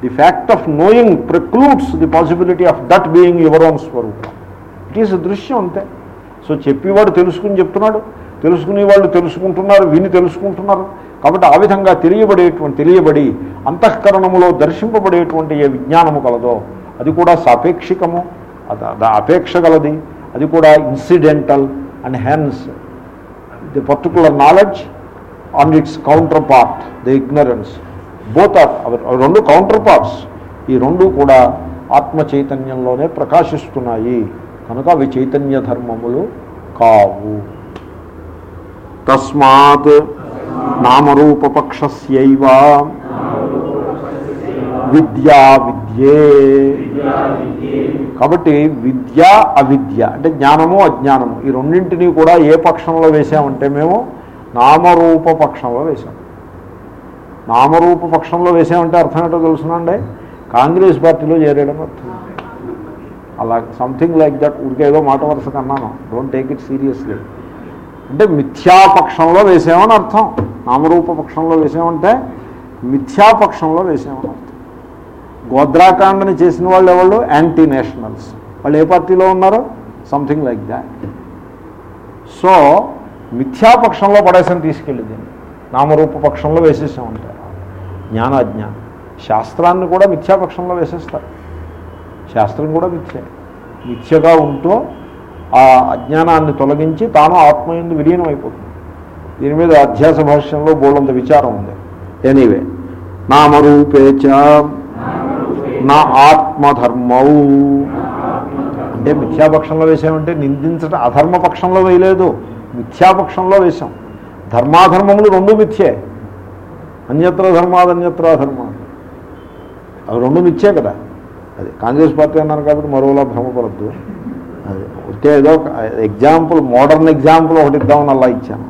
the fact of knowing precludes the possibility of that being your own స్వరూపం. ఇట్ ఈస్ దృశ్యం అంతే. సో చెప్పేవాడు తెలుసుకుని చెప్తున్నాడు. తెలుసుకునే వాళ్ళు తెలుసుకుంటున్నారు విని తెలుసుకుంటున్నారు. కాబట్టి ఆ విధంగా తెలియబడేటువంటి తెలియబడి అంతఃకరణములో దర్శింపబడేటువంటి ఏ విజ్ఞానము కలదో అది కూడా సాపేక్షికము. అది అపేక్ష గలది. అది కూడా incidental and hence the particular knowledge on its counterpart the ignorance both are రెండు కౌంటర్ పార్ట్స్ ఈ రెండు కూడా ఆత్మ చైతన్యంలోనే ప్రకాశిస్తున్నాయి. కనుక అవి చైతన్య ధర్మములు కావు. తస్మాత్ నామరూపపక్షస్యైవ విద్యా విద్యే. కాబట్టి విద్య అవిద్య అంటే జ్ఞానము అజ్ఞానము ఈ రెండింటినీ కూడా ఏ పక్షంలో వేసామంటే మేము? నామరూప పక్షంలో వేసాం నామరూప పక్షంలో వేసామంటే అర్థం ఏంటో తెలుసునండి? కాంగ్రెస్ పార్టీలో చేరడం అర్థం. అలా సంథింగ్ లైక్ దట్ ఉడికేదో మాట వరుస కన్నాను. డోంట్ టేక్ ఇట్ సీరియస్లీ అంటే మిథ్యాపక్షంలో వేసామని అర్థం. నామరూప పక్షంలో వేసామంటే మిథ్యాపక్షంలో వేసామని అర్థం. గోద్రాకాండని చేసిన వాళ్ళు ఎవరు యాంటీ నేషనల్స్ వాళ్ళు ఏ పార్టీలో ఉన్నారు? సంథింగ్ లైక్ దాట్ సో మిథ్యాపక్షంలో పడేసని తీసుకెళ్ళింది నామరూప పక్షంలో వేసేసామంటారు జ్ఞానాజ్ఞానం. శాస్త్రాన్ని కూడా మిథ్యాపక్షంలో వేసేస్తారు. శాస్త్రం కూడా మిథ్య. మిథ్యగా ఉంటూ ఆ అజ్ఞానాన్ని తొలగించి తాను ఆత్మయందు విలీనం అయిపోతుంది దీని మీద అధ్యాస భాష్యంలో బోలంత విచారం ఉంది. ఎనీవే నామరూపేచ నా ఆత్మధర్మౌ. అంటే మిథ్యాపక్షంలో వేసామంటే నిందించడం అధర్మ పక్షంలో వేయలేదు మిథ్యాపక్షంలో వేశాం. ధర్మాధర్మములు రెండు మిథ్యే. అన్యత్ర ధర్మాదన్యత్ర ధర్మాలు అవి రెండు మిథ్యే కదా. అది. కాంగ్రెస్ పార్టీ అన్నారు కాబట్టి మరోలా భ్రమపడద్దు. అది. ఒకే ఏదో ఎగ్జాంపుల్ మోడర్న్ ఎగ్జాంపుల్ ఒకటి ఇద్దామని అలా ఇచ్చాను.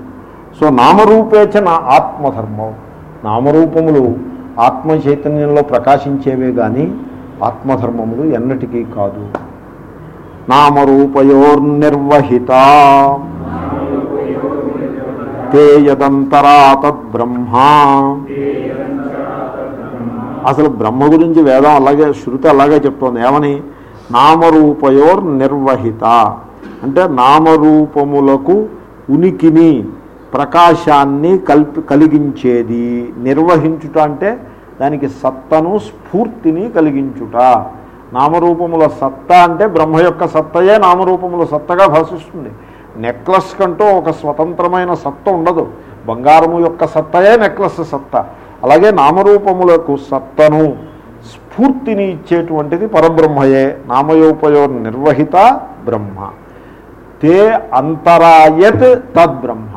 సో నామరూపేచ నా ఆత్మధర్మం. నామరూపములు ఆత్మ చైతన్యంలో ప్రకాశించేవే కానీ ఆత్మధర్మములు ఎన్నటికీ కాదు. నామరూపయోర్నిర్వహిత. తేయదంతరా తద్బ్రహ్మా అసలు బ్రహ్మ గురించి వేదం అలాగే శృతి అలాగే చెప్తోంది. ఏమని? నామరూపయోర్ నిర్వహిత అంటే నామరూపములకు ఉనికిని ప్రకాశాన్ని కల్పి కలిగించేది. నిర్వహించుట అంటే దానికి సత్తను స్ఫూర్తిని కలిగించుట. నామరూపముల సత్తా అంటే బ్రహ్మ యొక్క సత్తయే నామరూపముల సత్తగా భాషిస్తుంది. నెక్లెస్ కంటూ ఒక స్వతంత్రమైన సత్త ఉండదు. బంగారము యొక్క సత్తయే నెక్లెస్ సత్త. అలాగే నామరూపములకు సత్తను స్ఫూర్తిని ఇచ్చేటువంటిది పరబ్రహ్మయే. నామయోపయో నిర్వహిత బ్రహ్మ. తే అంతరాయత్ తద్బ్రహ్మ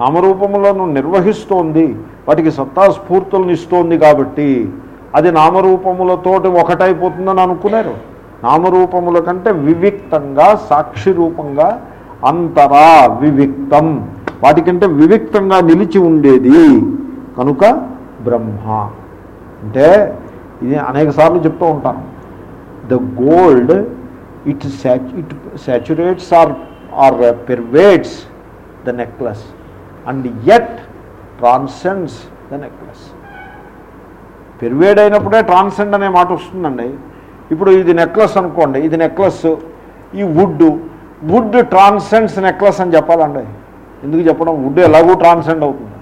నామరూపములను నిర్వహిస్తోంది వాటికి సత్తా స్ఫూర్తులను ఇస్తోంది కాబట్టి అది నామరూపములతోటి ఒకటైపోతుందని అనుకున్నారు నామరూపముల కంటే వివిక్తంగా సాక్షి రూపంగా అంతరా వివిక్తం. వాటికంటే వివిక్తంగా నిలిచి ఉండేది. కనుక బ్రహ్మ. అంటే ఇది అనేక సార్లు చెప్తూ ఉంటాను. The gold it it saturates or or pervades the necklace and it transcends the necklace pervade అయినప్పుడే ట్రాన్సెండ్ అనే మాట వస్తుందండి. ఇప్పుడు ఇది నెక్లెస్ అనుకోండి ఇది నెక్లెస్ ఈ వుడ్ వుడ్ ట్రాన్సెండ్స్ నెక్లెస్ అని చెప్పాలండి. ఎందుకు చెప్పడం? వుడ్ ఎలాగూ ట్రాన్సెండ్ అవుతుంది.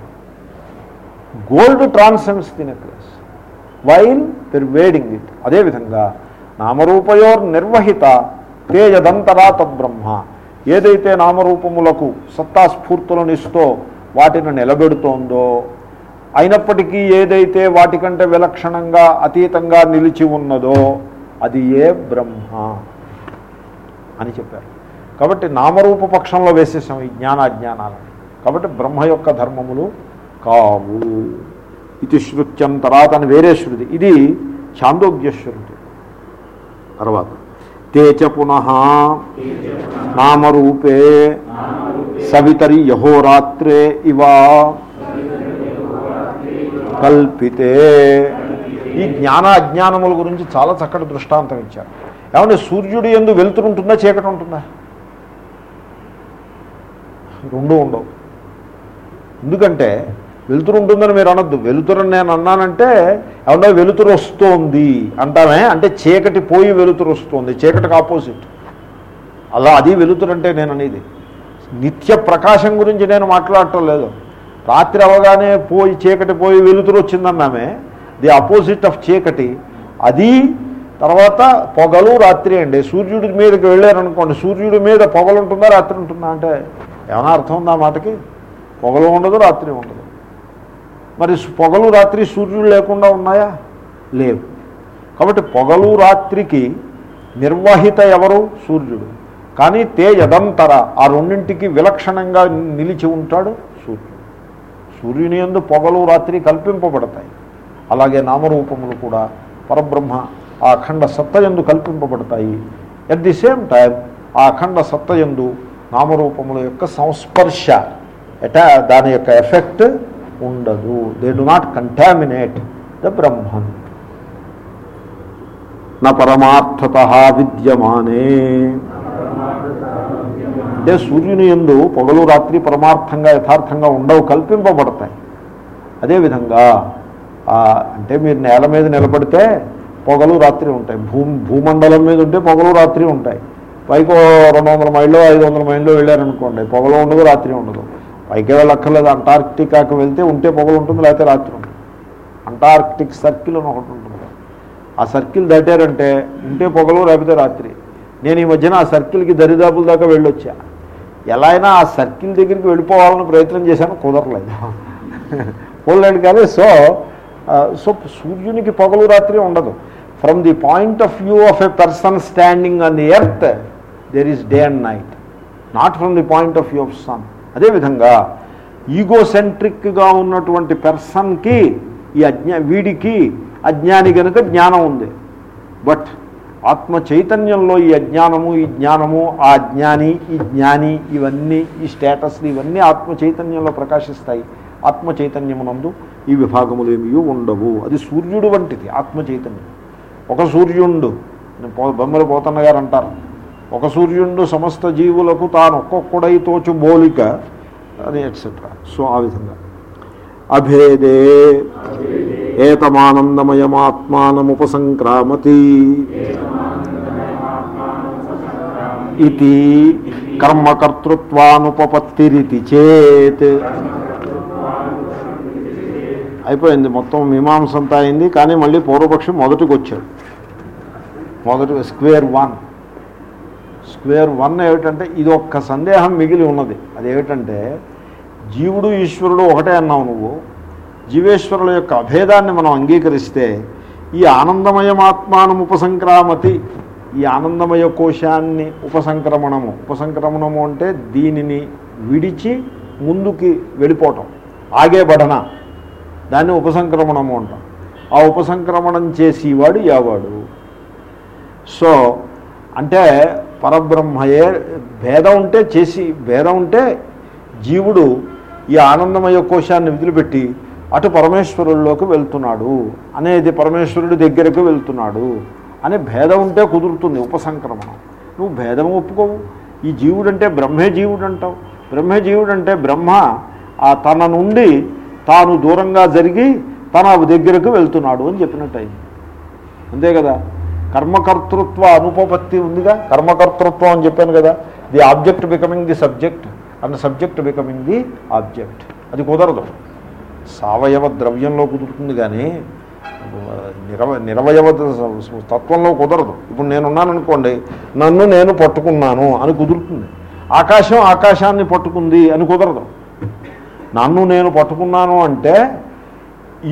Gold transcends the necklace while pervading it. అదేవిధంగా నామరూపయోర్ నిర్వహిత తేజదంతరా తద్బ్రహ్మ. ఏదైతే నామరూపములకు సత్తాస్ఫూర్తులనిస్తూ వాటిని నిలబెడుతోందో అయినప్పటికీ ఏదైతే వాటికంటే విలక్షణంగా అతీతంగా నిలిచి ఉన్నదో అది ఏ బ్రహ్మ అని చెప్పారు. కాబట్టి నామరూప పక్షంలో వేసేసాం ఈ జ్ఞానాజ్ఞానాలను. కాబట్టి బ్రహ్మ యొక్క ధర్మములు కావు ఇది శృత్యం తర్వాత అని వేరే శృతి. ఇది ఛాందోగ్య శృతి తర్వాత తేచ పునః నామరూపే సవితరి యహోరాత్రే ఇవా కల్పితే. ఈ జ్ఞాన అజ్ఞానముల గురించి చాలా చక్కటి దృష్టాంతం ఇచ్చారు. ఏమంటే సూర్యుడు ఎందు వెలుతురుంటుందా చీకటి ఉంటుందా? రెండూ ఉండవు. ఎందుకంటే వెలుతురు ఉంటుందని మీరు అనొద్దు. వెలుతురని నేను అన్నానంటే ఏమన్నా వెలుతురు వస్తోంది అంటామే. అంటే చీకటి పోయి వెలుతురు వస్తుంది. చీకటికి ఆపోజిట్. అలా అది వెలుతురు అంటే నేను అనేది. నిత్య ప్రకాశం గురించి నేను మాట్లాడటం లేదు. రాత్రి అవగానే పోయి చీకటి పోయి వెలుతురు వచ్చిందన్నామే. ది అపోజిట్ ఆఫ్ చీకటి. అది తర్వాత పొగలు రాత్రి అండి. సూర్యుడి మీదకి వెళ్ళారనుకోండి సూర్యుడి మీద పొగలు ఉంటుందా రాత్రి ఉంటుందా అంటే ఏమైనా అర్థం ఉందా మాటకి? పొగలు ఉండదు రాత్రి ఉండదు. మరి పొగలు రాత్రి సూర్యుడు లేకుండా ఉన్నాయా? లేవు. కాబట్టి పొగలు రాత్రికి నిర్వహిత ఎవరు? సూర్యుడు. కానీ తేజదంతర ఆ రెండింటికి విలక్షణంగా నిలిచి ఉంటాడు సూర్యుడు. సూర్యుని ఎందు పొగలు రాత్రి కల్పింపబడతాయి. అలాగే నామరూపములు కూడా పరబ్రహ్మ ఆ అఖండ సత్తయందు కల్పింపబడతాయి. ఎట్ ది సేమ్ టైం ఆ అఖండ సత్తయందు నామరూపముల యొక్క సంస్పర్శ ఎటా దాని యొక్క ఎఫెక్ట్ ఉండదు. They do not contaminate the Brahman నా పరమార్థత విద్యమానే. అంటే సూర్యుని ఎందు పొగలు రాత్రి పరమార్థంగా యథార్థంగా ఉండవు కల్పింపబడతాయి. అదేవిధంగా అంటే మీరు నేల మీద నిలబడితే పొగలు రాత్రి ఉంటాయి. భూ భూమండలం మీద ఉంటే పొగలు రాత్రి ఉంటాయి. పైకి రెండు వందల మైళ్ళు ఐదు వందల మైళ్ళు వెళ్ళారనుకోండి పొగలు ఉండదు రాత్రి ఉండదు. పైకి వెళ్ళక్కర్లేదు అంటార్క్టికాకి వెళ్తే ఉంటే పొగలు ఉంటుంది లేకపోతే రాత్రి ఉంటుంది. అంటార్క్టిక్ సర్కిల్ అని ఒకటి ఉంటుంది. ఆ సర్కిల్ దాటారంటే ఉంటే పొగలు లేకపోతే రాత్రి. నేను ఈ మధ్యన ఆ సర్కిల్కి దరిదాపుల దాకా వెళ్ళొచ్చా? ఎలా అయినా ఆ సర్కిల్ దగ్గరికి వెళ్ళిపోవాలని ప్రయత్నం చేశాను కుదరలేదు. పోలేడు కానీ సో సో సూర్యునికి పొగలు రాత్రి ఉండదు. From the point of view of a person standing on the earth there is day and night not from the point of view of sun అదేవిధంగా ఈగోసెంట్రిక్గా ఉన్నటువంటి పెర్సన్కి ఈ అజ్ఞా వీడికి అజ్ఞాని కనుక జ్ఞానం ఉంది. బట్ ఆత్మ చైతన్యంలో ఈ అజ్ఞానము ఈ జ్ఞానము ఆ అజ్ఞాని ఈ జ్ఞాని ఇవన్నీ ఈ స్టేటస్లు ఇవన్నీ ఆత్మ చైతన్యంలో ప్రకాశిస్తాయి. ఆత్మ చైతన్యమునందు ఈ విభాగములు ఏమీ ఉండవు. అది సూర్యుడు వంటిది ఆత్మ చైతన్యం ఒక సూర్యుడు పో- పోతన్న గారు అంటారు ఒక సూర్యుండు సమస్త జీవులకు తాను ఒక్కొక్కడై తోచు బోలిక అని ఎట్సెట్రా సో ఆ విధంగా. అభేదే ఏతమానందమయమాత్మానముపసంక్రామతి. ఇది కర్మకర్తృత్వానుపపత్తిరితి చేత్. అయిపోయింది మొత్తం మీమాంసంతా అయింది కానీ మళ్ళీ పూర్వపక్షం మొదటికి వచ్చాడు మొదటి స్క్వేర్ వన్. స్క్వేర్ వన్ ఏమిటంటే ఇది ఒక్క సందేహం మిగిలి ఉన్నది. అదేమిటంటే జీవుడు ఈశ్వరుడు ఒకటే అన్నావు నువ్వు. జీవేశ్వరుల యొక్క అభేదాన్ని మనం అంగీకరిస్తే ఈ ఆనందమయమాత్మానం ఉపసంక్రామతి ఈ ఆనందమయ కోశాన్ని ఉపసంక్రమణము. ఉపసంక్రమణము అంటే దీనిని విడిచి ముందుకి వెళ్ళిపోవటం. ఆగే బడన. దాన్ని ఉపసంక్రమణము అంటాం. ఆ ఉపసంక్రమణం చేసేవాడు యావాడు. సో అంటే పరబ్రహ్మయే భేదం ఉంటే చేసి భేదం ఉంటే జీవుడు ఈ ఆనందమయ కోశాన్ని వదిలిపెట్టి అటు పరమేశ్వరుల్లోకి వెళ్తున్నాడు అనేది పరమేశ్వరుడి దగ్గరకు వెళ్తున్నాడు అనే భేదం ఉంటే కుదురుతుంది ఉపసంక్రమణం. నువ్వు భేదం ఒప్పుకోవు. ఈ జీవుడంటే బ్రహ్మే జీవుడు అంటావు బ్రహ్మే జీవుడు అంటే బ్రహ్మ ఆ తన నుండి తాను దూరంగా జరిగి తన దగ్గరకు వెళ్తున్నాడు అని చెప్పినట్టు అయింది. అంతే కదా? కర్మకర్తృత్వ అనుపపత్తి ఉందిగా? కర్మకర్తృత్వం అని చెప్పాను కదా. The object becoming the subject and subject becoming the object అది కుదరదు. సావయవ ద్రవ్యంలో కుదురుతుంది కానీ నిరవ నిరవయవ తత్వంలో కుదరదు. ఇప్పుడు నేనున్నాను అనుకోండి నన్ను నేను పట్టుకున్నాను అని కుదురుతుంది. ఆకాశం ఆకాశాన్ని పట్టుకుంది అని కుదరదు. నన్ను నేను పట్టుకున్నాను అంటే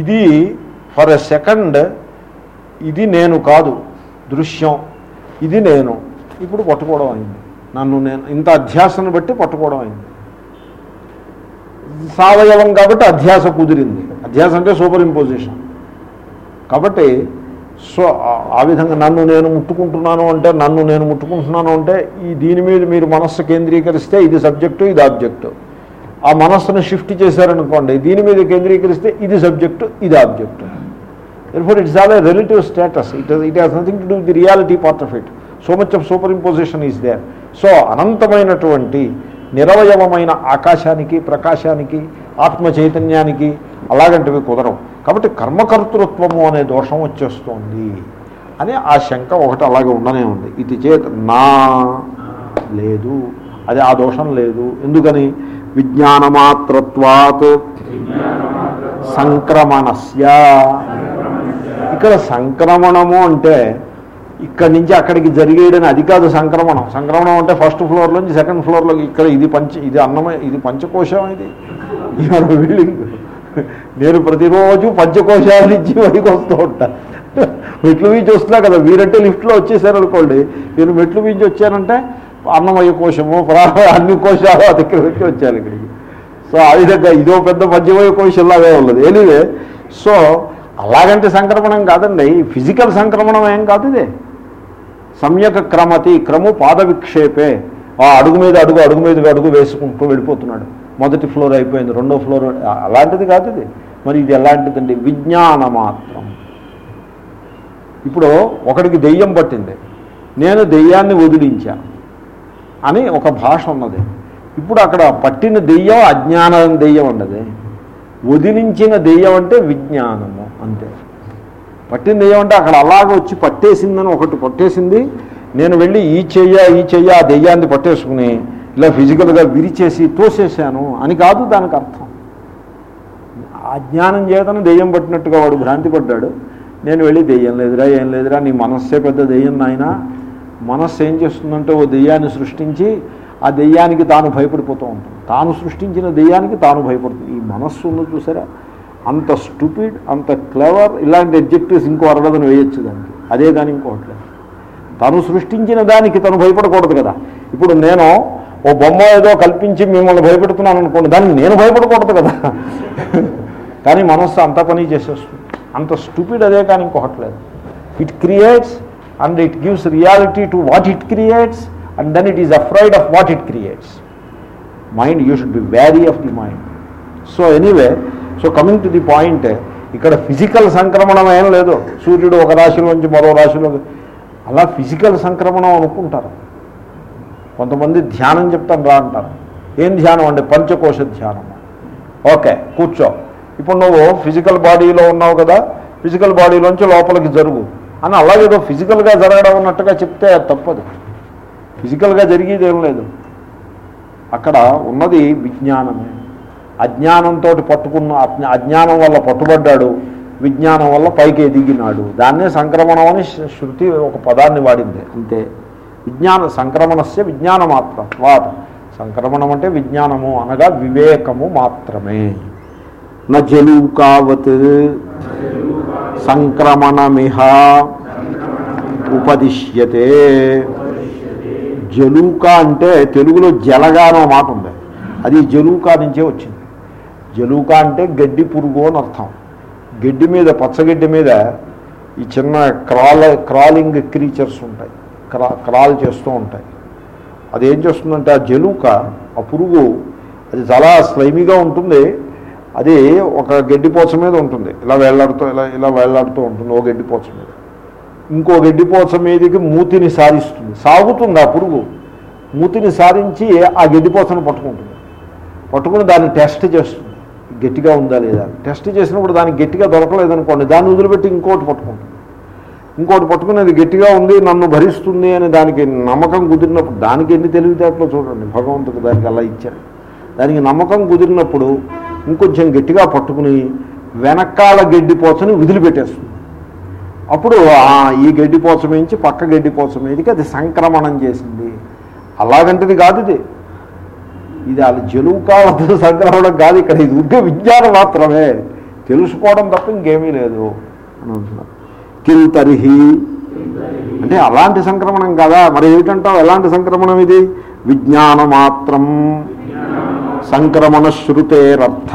ఇది ఫర్ ఎ సెకండ్ ఇది నేను కాదు. దృశ్యం. ఇది నేను. ఇప్పుడు పట్టుకోవడం అయింది. నన్ను నేను ఇంత అధ్యాసను బట్టి పట్టుకోవడం అయింది. సావయవం కాబట్టి అధ్యాస కుదిరింది. అధ్యాస అంటే సూపర్ ఇంపోజిషన్. కాబట్టి సో ఆ- ఆ విధంగా నన్ను నేను ముట్టుకుంటున్నాను అంటే నన్ను నేను ముట్టుకుంటున్నాను అంటే ఈ దీని మీద మీరు మనస్సు కేంద్రీకరిస్తే ఇది సబ్జెక్టు ఇది ఆబ్జెక్టు. ఆ మనస్సును షిఫ్ట్ చేశారనుకోండి దీని మీద కేంద్రీకరిస్తే ఇది సబ్జెక్టు ఇది object. Therefore it's all a relative status. It has, it has nothing to do with the reality part of it. So much of superimposition is there. So అనంతమైనటువంటి నిరవయవమైన ఆకాశానికి ప్రకాశానికి ఆత్మ చైతన్యానికి అలాగంటివి కుదరవు. కాబట్టి కర్మకర్తృత్వము అనే దోషం వచ్చేస్తోంది అని ఆ శంక ఒకటి అలాగే ఉండనే ఉంది. ఇది చేత నా లేదు అది ఆ దోషం లేదు. ఎందుకని? విజ్ఞానమాత్రత్వాత్ సంక్రమణస్య. ఇక్కడ సంక్రమణము అంటే ఇక్కడి నుంచి అక్కడికి జరిగేయడని అది కాదు సంక్రమణం. సంక్రమణం అంటే ఫస్ట్ ఫ్లోర్లోంచి సెకండ్ ఫ్లోర్లోకి ఇక్కడ ఇది పంచ ఇది అన్నమే ఇది పంచకోశం ఇది. ఇవాళ బిల్డింగ్ నేను ప్రతిరోజు పంచకోశాల నుంచి బయటకు వస్తూ ఉంటా. మెట్లు వీచి వస్తున్నా కదా వీరంటే లిఫ్ట్లో వచ్చేసారు అనుకోండి. నేను మెట్లు వీచి వచ్చానంటే అన్నమయ్య కోశము ప్రాణ అన్ని కోశాలు ఆ దగ్గర వచ్చాను ఇక్కడికి. సో ఆ విధంగా ఇదో పెద్ద పంచమయ కోశంలాగే ఉన్నది. ఎనీవే సో అలాగంటే సంక్రమణం కాదండి. ఫిజికల్ సంక్రమణం ఏం కాదు ఇదే. సమ్యక క్రమతి క్రము పాద విక్షేపే ఆ అడుగు మీద అడుగు అడుగు మీద అడుగు వేసుకుంటూ వెళ్ళిపోతున్నాడు. మొదటి ఫ్లోర్ అయిపోయింది రెండో ఫ్లోర్ అలాంటిది కాదు ఇది. మరి ఇది ఎలాంటిదండి? విజ్ఞాన మాత్రం. ఇప్పుడు ఒకడికి దెయ్యం పట్టింది. నేను దెయ్యాన్ని వదిలించా అని ఒక భాష ఉన్నది. ఇప్పుడు అక్కడ పట్టిన దెయ్యం అజ్ఞాన దెయ్యం ఉండదు వదిలించిన దెయ్యం అంటే విజ్ఞానము. అంతే. పట్టింది ఏమంటే అక్కడ అలాగ వచ్చి పట్టేసిందని ఒకటి పట్టేసింది. నేను వెళ్ళి ఈ చెయ్య ఈ చెయ్య ఆ దెయ్యాన్ని పట్టేసుకుని ఇలా ఫిజికల్గా విరిచేసి తోసేసాను అని కాదు దానికి అర్థం. అజ్ఞానం చేతను దెయ్యం పట్టినట్టుగా వాడు భ్రాంతి పడ్డాడు. నేను వెళ్ళి దెయ్యం లేదురా ఏం లేదురా నీ మనస్సే పెద్ద దెయ్యం నాయన. మనస్సు ఏం చేస్తుందంటే ఓ దెయ్యాన్ని సృష్టించి ఆ దెయ్యానికి తాను భయపడిపోతూ ఉంటుంది. తాను సృష్టించిన దెయ్యానికి తాను భయపడుతుంది. ఈ మనస్సు ఉంది చూసారా? అంత స్టూపిడ్ అంత క్లెవర్ ఇలాంటి ఎడ్జెక్టివ్స్ ఇంకో అరడదని వేయొచ్చు దానికి. అదే దాని ఇంకోట్లేదు తను సృష్టించిన దానికి తను భయపడకూడదు కదా. ఇప్పుడు నేను ఓ బొమ్మ ఏదో కల్పించి మిమ్మల్ని భయపెడుతున్నాను అనుకోండి దాన్ని నేను భయపడకూడదు కదా. కానీ మనస్సు అంత పని చేసేస్తుంది. అంత స్టూపిడ్ అదే కానీ ఇంకోట్లేదు it creates and it gives reality to what it creates and then it is afraid of what it creates mind you should be wary of the mind so anyway so coming to the point ఇక్కడ physical సంక్రమణం ఏం లేదు. సూర్యుడు ఒక రాశిలోంచి మరో రాశిలో అలా physical సంక్రమణం అనుకుంటారు. కొంతమంది ధ్యానం చెప్తాను రా అంటారు. ఏం ధ్యానం అంటే పంచకోశ ధ్యానం. ఓకే కూర్చో. ఇప్పుడు నువ్వు ఫిజికల్ బాడీలో ఉన్నావు కదా ఫిజికల్ బాడీలోంచి లోపలికి జరుగు అని అలాగేదో ఫిజికల్గా జరగడం ఉన్నట్టుగా చెప్తే అది తప్పదు. ఫిజికల్గా జరిగేది ఏం లేదు. అక్కడ ఉన్నది విజ్ఞానమే. అజ్ఞానంతో పట్టుకున్న అజ్ఞానం వల్ల పట్టుబడ్డాడు విజ్ఞానం వల్ల పైకి ఎదిగినాడు. దాన్నే సంక్రమణం అని శృతి ఒక పదాన్ని వాడింది అంతే. విజ్ఞాన సంక్రమణస్య విజ్ఞాన మాత్రం వాట్ సంక్రమణం అంటే విజ్ఞానము అనగా వివేకము మాత్రమే. నలుకావత్ సంక్రమణమిహ. ఉపదిశ్యతే. జలూకా అంటే తెలుగులో జలగా మాట ఉంది. అది జలూకా నుంచే వచ్చింది. జలుక అంటే గడ్డి పురుగు అని అర్థం. గడ్డి మీద పచ్చగడ్డి మీద ఈ చిన్న క్రాల్ క్రాలింగ్ క్రీచర్స్ ఉంటాయి. క్రా క్రాల్ చేస్తూ ఉంటాయి. అది ఏం చేస్తుందంటే ఆ జలుక ఆ పురుగు అది చాలా స్లైమీగా ఉంటుంది. అది ఒక గడ్డిపోచ మీద ఉంటుంది. ఇలా వేళ్ళాడుతూ ఇలా ఇలా వేళ్ళాడుతూ ఉంటుంది ఓ గడ్డిపోచ మీద. ఇంకో గడ్డిపోచ మీదకి మూతిని సారిస్తుంది. సాగుతుంది ఆ పురుగు. మూతిని సారించి ఆ గడ్డిపోచను పట్టుకుంటుంది. పట్టుకుని దాన్ని టెస్ట్ చేస్తుంది. గట్టిగా ఉందా లేదా? టెస్ట్ చేసినప్పుడు దానికి గట్టిగా దొరకలేదనుకోండి దాన్ని వదిలిపెట్టి ఇంకోటి పట్టుకుంటుంది ఇంకోటి పట్టుకుని అది గట్టిగా ఉంది నన్ను భరిస్తుంది అని దానికి నమ్మకం కుదిరినప్పుడు దానికి ఎన్ని తెలివితేటలో చూడండి భగవంతుడు దానికి అలా ఇచ్చాడు. దానికి నమ్మకం కుదిరినప్పుడు ఇంకొంచెం గట్టిగా పట్టుకుని వెనకాల గడ్డిపోచని వదిలిపెట్టేస్తుంది. అప్పుడు ఈ గడ్డిపోచ మించి పక్క గడ్డిపోచ మీదకి అది సంక్రమణం చేసింది. అలాగంటది కాదు ఇది. ఇది వాళ్ళ జలువుకావద్ద సంక్రమణం కాదు ఇక్కడ. ఇది ఉద్య విజ్ఞానం మాత్రమే. తెలుసుకోవడం తప్ప ఇంకేమీ లేదు అని అంటున్నారు. అంటే అలాంటి సంక్రమణం కదా. మరి ఏమిటంటావు? ఎలాంటి సంక్రమణం ఇది? విజ్ఞాన మాత్రం సంక్రమణ శృతేరర్థ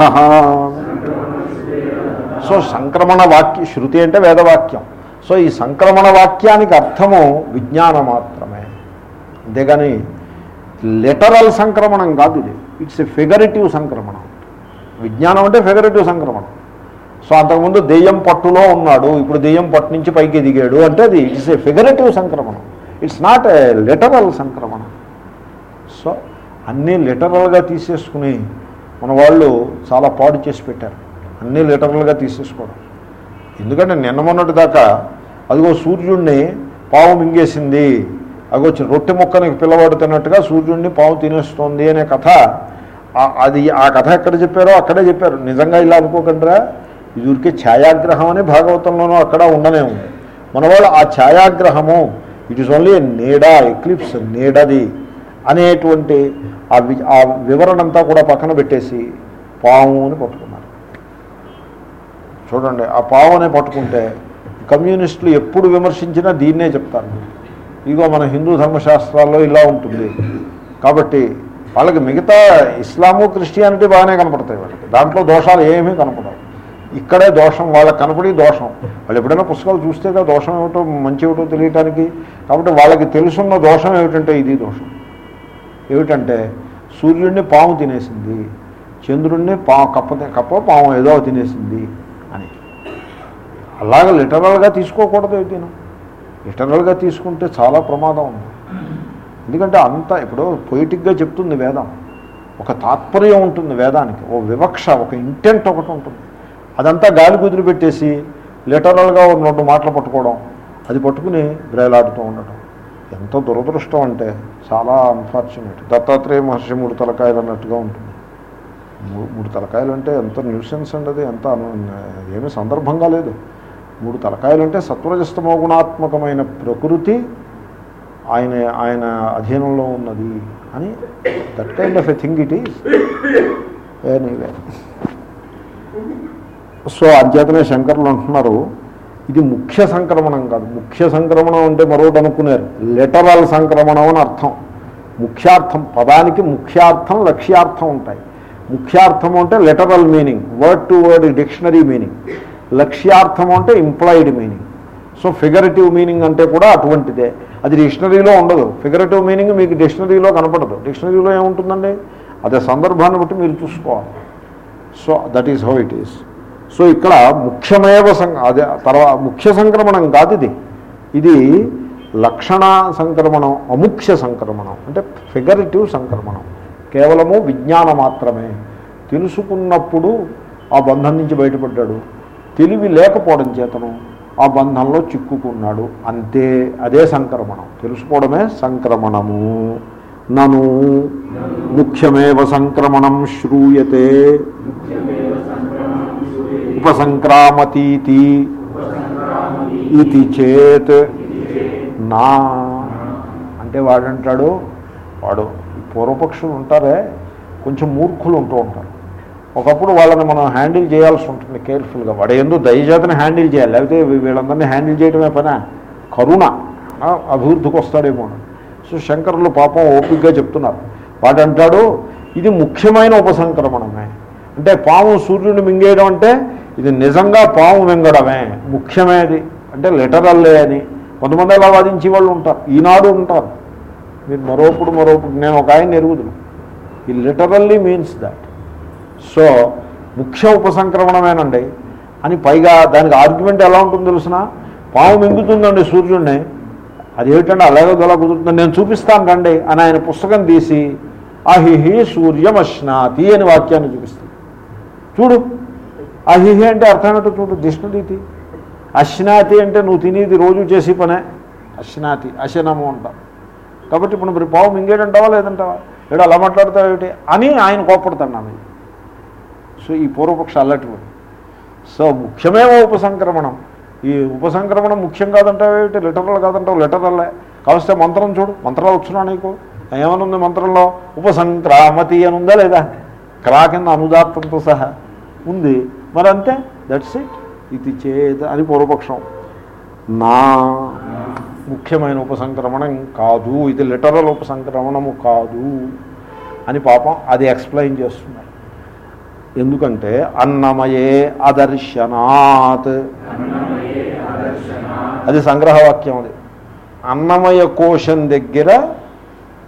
సో సంక్రమణ వాక్య శృతి అంటే వేదవాక్యం. సో ఈ సంక్రమణ వాక్యానికి అర్థము విజ్ఞాన మాత్రమే అంతేగాని లిటరల్ సంక్రమణం కాదు ఇది. ఇట్స్ ఎ ఫిగరేటివ్ సంక్రమణం. విజ్ఞానం అంటే ఫిగరేటివ్ సంక్రమణం. సో అంతకుముందు దెయ్యం పట్టులో ఉన్నాడు. ఇప్పుడు దెయ్యం పట్టు నుంచి పైకి ఎదిగాడు అంటే అది ఇట్స్ ఏ ఫిగరేటివ్ సంక్రమణం. ఇట్స్ నాట్ ఏ లిటరల్ సంక్రమణం. సో అన్నీ లిటరల్గా తీసేసుకుని మన వాళ్ళు చాలా పాడు చేసి పెట్టారు. అన్నీ లిటరల్గా తీసేసుకోవడం. ఎందుకంటే నిన్న మొన్నటి దాకా అదిగో సూర్యుడిని పావు మింగేసింది. అగొచ్చి రొట్టె ముక్కని పిల్లవాడు తిన్నట్టుగా సూర్యుడిని పావు తినేస్తోంది అనే కథ. అది ఆ కథ ఎక్కడ చెప్పారో అక్కడే చెప్పారు. నిజంగా ఇలా అనుకోకుండా ఇది ఊరికే ఛాయాగ్రహం అని భాగవతంలోనూ అక్కడ ఉండనే ఉంది మన వాళ్ళు ఆ ఛాయాగ్రహము ఇట్ ఈస్ ఓన్లీ నీడా ఎక్లిప్స్ నీడది అనేటువంటి ఆ వి ఆ వివరణ అంతా కూడా పక్కన పెట్టేసి పాము అని పట్టుకున్నారు. చూడండి ఆ పావునే పట్టుకుంటే కమ్యూనిస్టులు ఎప్పుడు విమర్శించినా దీన్నే చెప్తారు. ఇదిగో మన హిందూ ధర్మశాస్త్రాల్లో ఇలా ఉంటుంది. కాబట్టి వాళ్ళకి మిగతా ఇస్లాము క్రిస్టియానిటీ బాగానే కనపడతాయి వాళ్ళకి. దాంట్లో దోషాలు ఏమీ కనపడవు. ఇక్కడే దోషం వాళ్ళకి కనపడి దోషం. వాళ్ళు ఎప్పుడైనా పుస్తకాలు చూస్తేగా దోషం ఏమిటో మంచి ఏమిటో తెలియటానికి. కాబట్టి వాళ్ళకి తెలుసున్న దోషం ఏమిటంటే ఇది దోషం. ఏమిటంటే సూర్యుడిని పాము తినేసింది చంద్రుడిని పా కప్ప కప్ప పాము ఏదో తినేసింది అని. అలాగ లిటరల్గా తీసుకోకూడదు ఏదైనా లిటరల్గా తీసుకుంటే చాలా ప్రమాదం ఉంది. ఎందుకంటే అంత ఇప్పుడు పొయిటిక్గా చెప్తుంది వేదం. ఒక తాత్పర్యం ఉంటుంది వేదానికి ఓ వివక్ష ఒక ఇంటెంట్ ఒకటి ఉంటుంది. అదంతా గాలి కుదిరి పెట్టేసి లిటరల్గా ఒక రెండు మాటలు పట్టుకోవడం అది పట్టుకుని బ్రేలాడుతూ ఉండటం. ఎంత దురదృష్టం అంటే చాలా అన్ఫార్చునేట్ దత్తాత్రేయ మహర్షి మూడు తలకాయలు అన్నట్టుగా ఉంటుంది. మూడు తలకాయలు అంటే ఎంత న్యూసెన్స్ అండి అది ఎంత ఏమీ సందర్భంగా లేదు. మూడు తలకాయలు అంటే సత్వరజస్తమో గుణాత్మకమైన ప్రకృతి ఆయన ఆయన అధీనంలో ఉన్నది అని that kind of a thing it is anyway so అంచేతనే శంకర్లు అంటున్నారు ఇది ముఖ్య సంక్రమణం కాదు. ముఖ్య సంక్రమణం అంటే మరొకటి అనుకున్నారు. లెటరల్ సంక్రమణం అని అర్థం. ముఖ్యార్థం పదానికి ముఖ్యార్థం లక్ష్యార్థం ఉంటాయి. ముఖ్యార్థం అంటే literal meaning word to word dictionary meaning లక్ష్యార్థం అంటే implied meaning so figurative meaning అంటే కూడా అటువంటిదే. అది డిక్షనరీలో ఉండదు. ఫిగరేటివ్ మీనింగ్ మీకు డిక్షనరీలో కనపడదు. డిక్షనరీలో ఏముంటుందండి? అదే సందర్భాన్ని బట్టి మీరు చూసుకోవాలి. So that is how it is so ఇక్కడ ముఖ్యమేవ సం అదే తర్వాత ముఖ్య సంక్రమణం కాదు ఇది. ఇది లక్షణ సంక్రమణం అముఖ్య సంక్రమణం. అంటే ఫిగరేటివ్ సంక్రమణం. కేవలము విజ్ఞానం మాత్రమే. తెలుసుకున్నప్పుడు ఆ బంధం నుంచి బయటపడ్డాడు. తెలివి లేకపోవడం చేతను ఆ బంధంలో చిక్కుకున్నాడు. అంతే అదే సంక్రమణం. తెలుసుకోవడమే సంక్రమణము. నను ముఖ్యమేవ సంక్రమణం శ్రూయతే. ఉపసంక్రామతీతి ఇది చేత్. నా. అంటే వాడంటాడు వాడు పూర్వపక్షులు ఉంటారే కొంచెం మూర్ఖులు ఉంటూ ఉంటారు. ఒకప్పుడు వాళ్ళని మనం హ్యాండిల్ చేయాల్సి ఉంటుంది కేర్ఫుల్గా. వాడు ఏందో దయచేతని హ్యాండిల్ చేయాలి. లేకపోతే వీళ్ళందరినీ హ్యాండిల్ చేయడమే పనా? కరుణ. అభివృద్ధికి వస్తాడేమో సో శంకరులు పాపం ఓపికగా చెప్తున్నారు. వాడంటాడు ఇది ముఖ్యమైన ఉపసంక్రమణమే. అంటే పాము సూర్యుడిని మింగేయడం అంటే ఇది నిజంగా పాము మింగడమే. ముఖ్యమేది అంటే లెటరల్లే అని కొంతమంది అలా వాదించే వాళ్ళు ఉంటారు. ఈనాడు ఉంటారు. మీరు మరోప్పుడు మరోప్పుడు నేను ఒక ఆయన ఎరుగుదు ఈ లిటరల్లీ మీన్స్ దాట్. సో ముఖ్య ఉపసంక్రమణమేనండి. అని పైగా దానికి ఆర్గ్యుమెంట్ ఎలా ఉంటుందో తెలిసిన? పాము మింగుతుందండి సూర్యుడిని. అదేమిటండి అలాగే అలా కుదురుతుంది నేను చూపిస్తాను రండి అని ఆయన పుస్తకం తీసి అహిహి సూర్యమశ్నాతి అని వాక్యాన్ని చూపిస్తాను చూడు. అహిహి అంటే అర్థం ఏంటో చూడు. దిష్ణుదీతి. అశ్నాతి అంటే నువ్వు తినేది రోజు చేసి పనే. అశ్నాతి అశనము అంటాం. కాబట్టి ఇప్పుడు మరి పావు మింగేడంటావా లేదంటావా? ఏడు అలా మాట్లాడతావు ఏమిటి అని ఆయన కోపడతాడు నా మీద. సో ఈ పూర్వపక్ష అల్లటివాడు సో ముఖ్యమేమో ఉపసంక్రమణం. ఈ ఉపసంక్రమణం ముఖ్యం కాదంటావు ఏమిటి? లిటరల్ కాదంటావు? లిటరల్లే కావస్తే మంత్రం చూడు. మంత్రాలు వచ్చినా నీకు? ఏమనుంది మంత్రంలో? ఉపసంక్రామతి అని ఉందా లేదా? క్రా కింద అనుదాత్తంతో సహా. ఉంది. మరి అంతే దట్స్ ఇట్ ఇది చేత అని పూర్వపక్షం. నా ముఖ్యమైన ఉపసంక్రమణం కాదు. ఇది లిటరల్ ఉపసంక్రమణము కాదు. అని పాపం అది ఎక్స్ప్లెయిన్ చేస్తున్నారు. ఎందుకంటే అన్నమయే అదర్శనాత్. అది సంగ్రహవాక్యం అది. అన్నమయ కోశం దగ్గర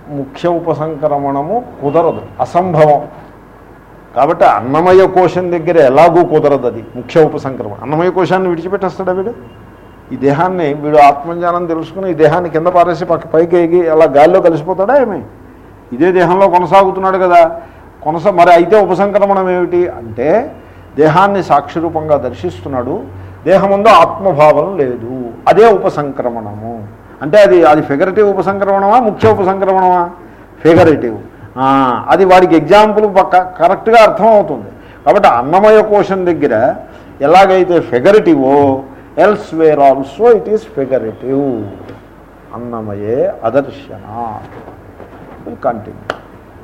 ముఖ్య ఉపసంక్రమణము కుదరదు అసంభవం. కాబట్టి అన్నమయ కోశం దగ్గర ఎలాగూ కుదరదు అది ముఖ్య ఉపసంక్రమణం. అన్నమయ కోశాన్ని విడిచిపెట్టేస్తాడా వీడు? ఈ దేహాన్ని వీడు ఆత్మజ్ఞానం తెలుసుకుని ఈ దేహాన్ని కింద పారేసి పక్క పైకి ఎగి అలా గాలిలో కలిసిపోతాడా ఏమి? ఇదే దేహంలో కొనసాగుతున్నాడు కదా. కొనస మరి అయితే ఉపసంక్రమణం ఏమిటి? అంటే దేహాన్ని సాక్షిరూపంగా దర్శిస్తున్నాడు. దేహముందు ఆత్మభావం లేదు. అదే ఉపసంక్రమణము. అంటే అది అది ఫిగరేటివ్ ఉపసంక్రమణమా ముఖ్య ఉపసంక్రమణమా? ఫిగరేటివ్ అది వాడికి ఎగ్జాంపుల్ పక్క కరెక్ట్గా అర్థమవుతుంది. కాబట్టి అన్నమయ కోశం దగ్గర ఎలాగైతే ఫిగరేటివో elsewhere also it is figurative అన్నమయే అదర్శన. కంటిన్యూ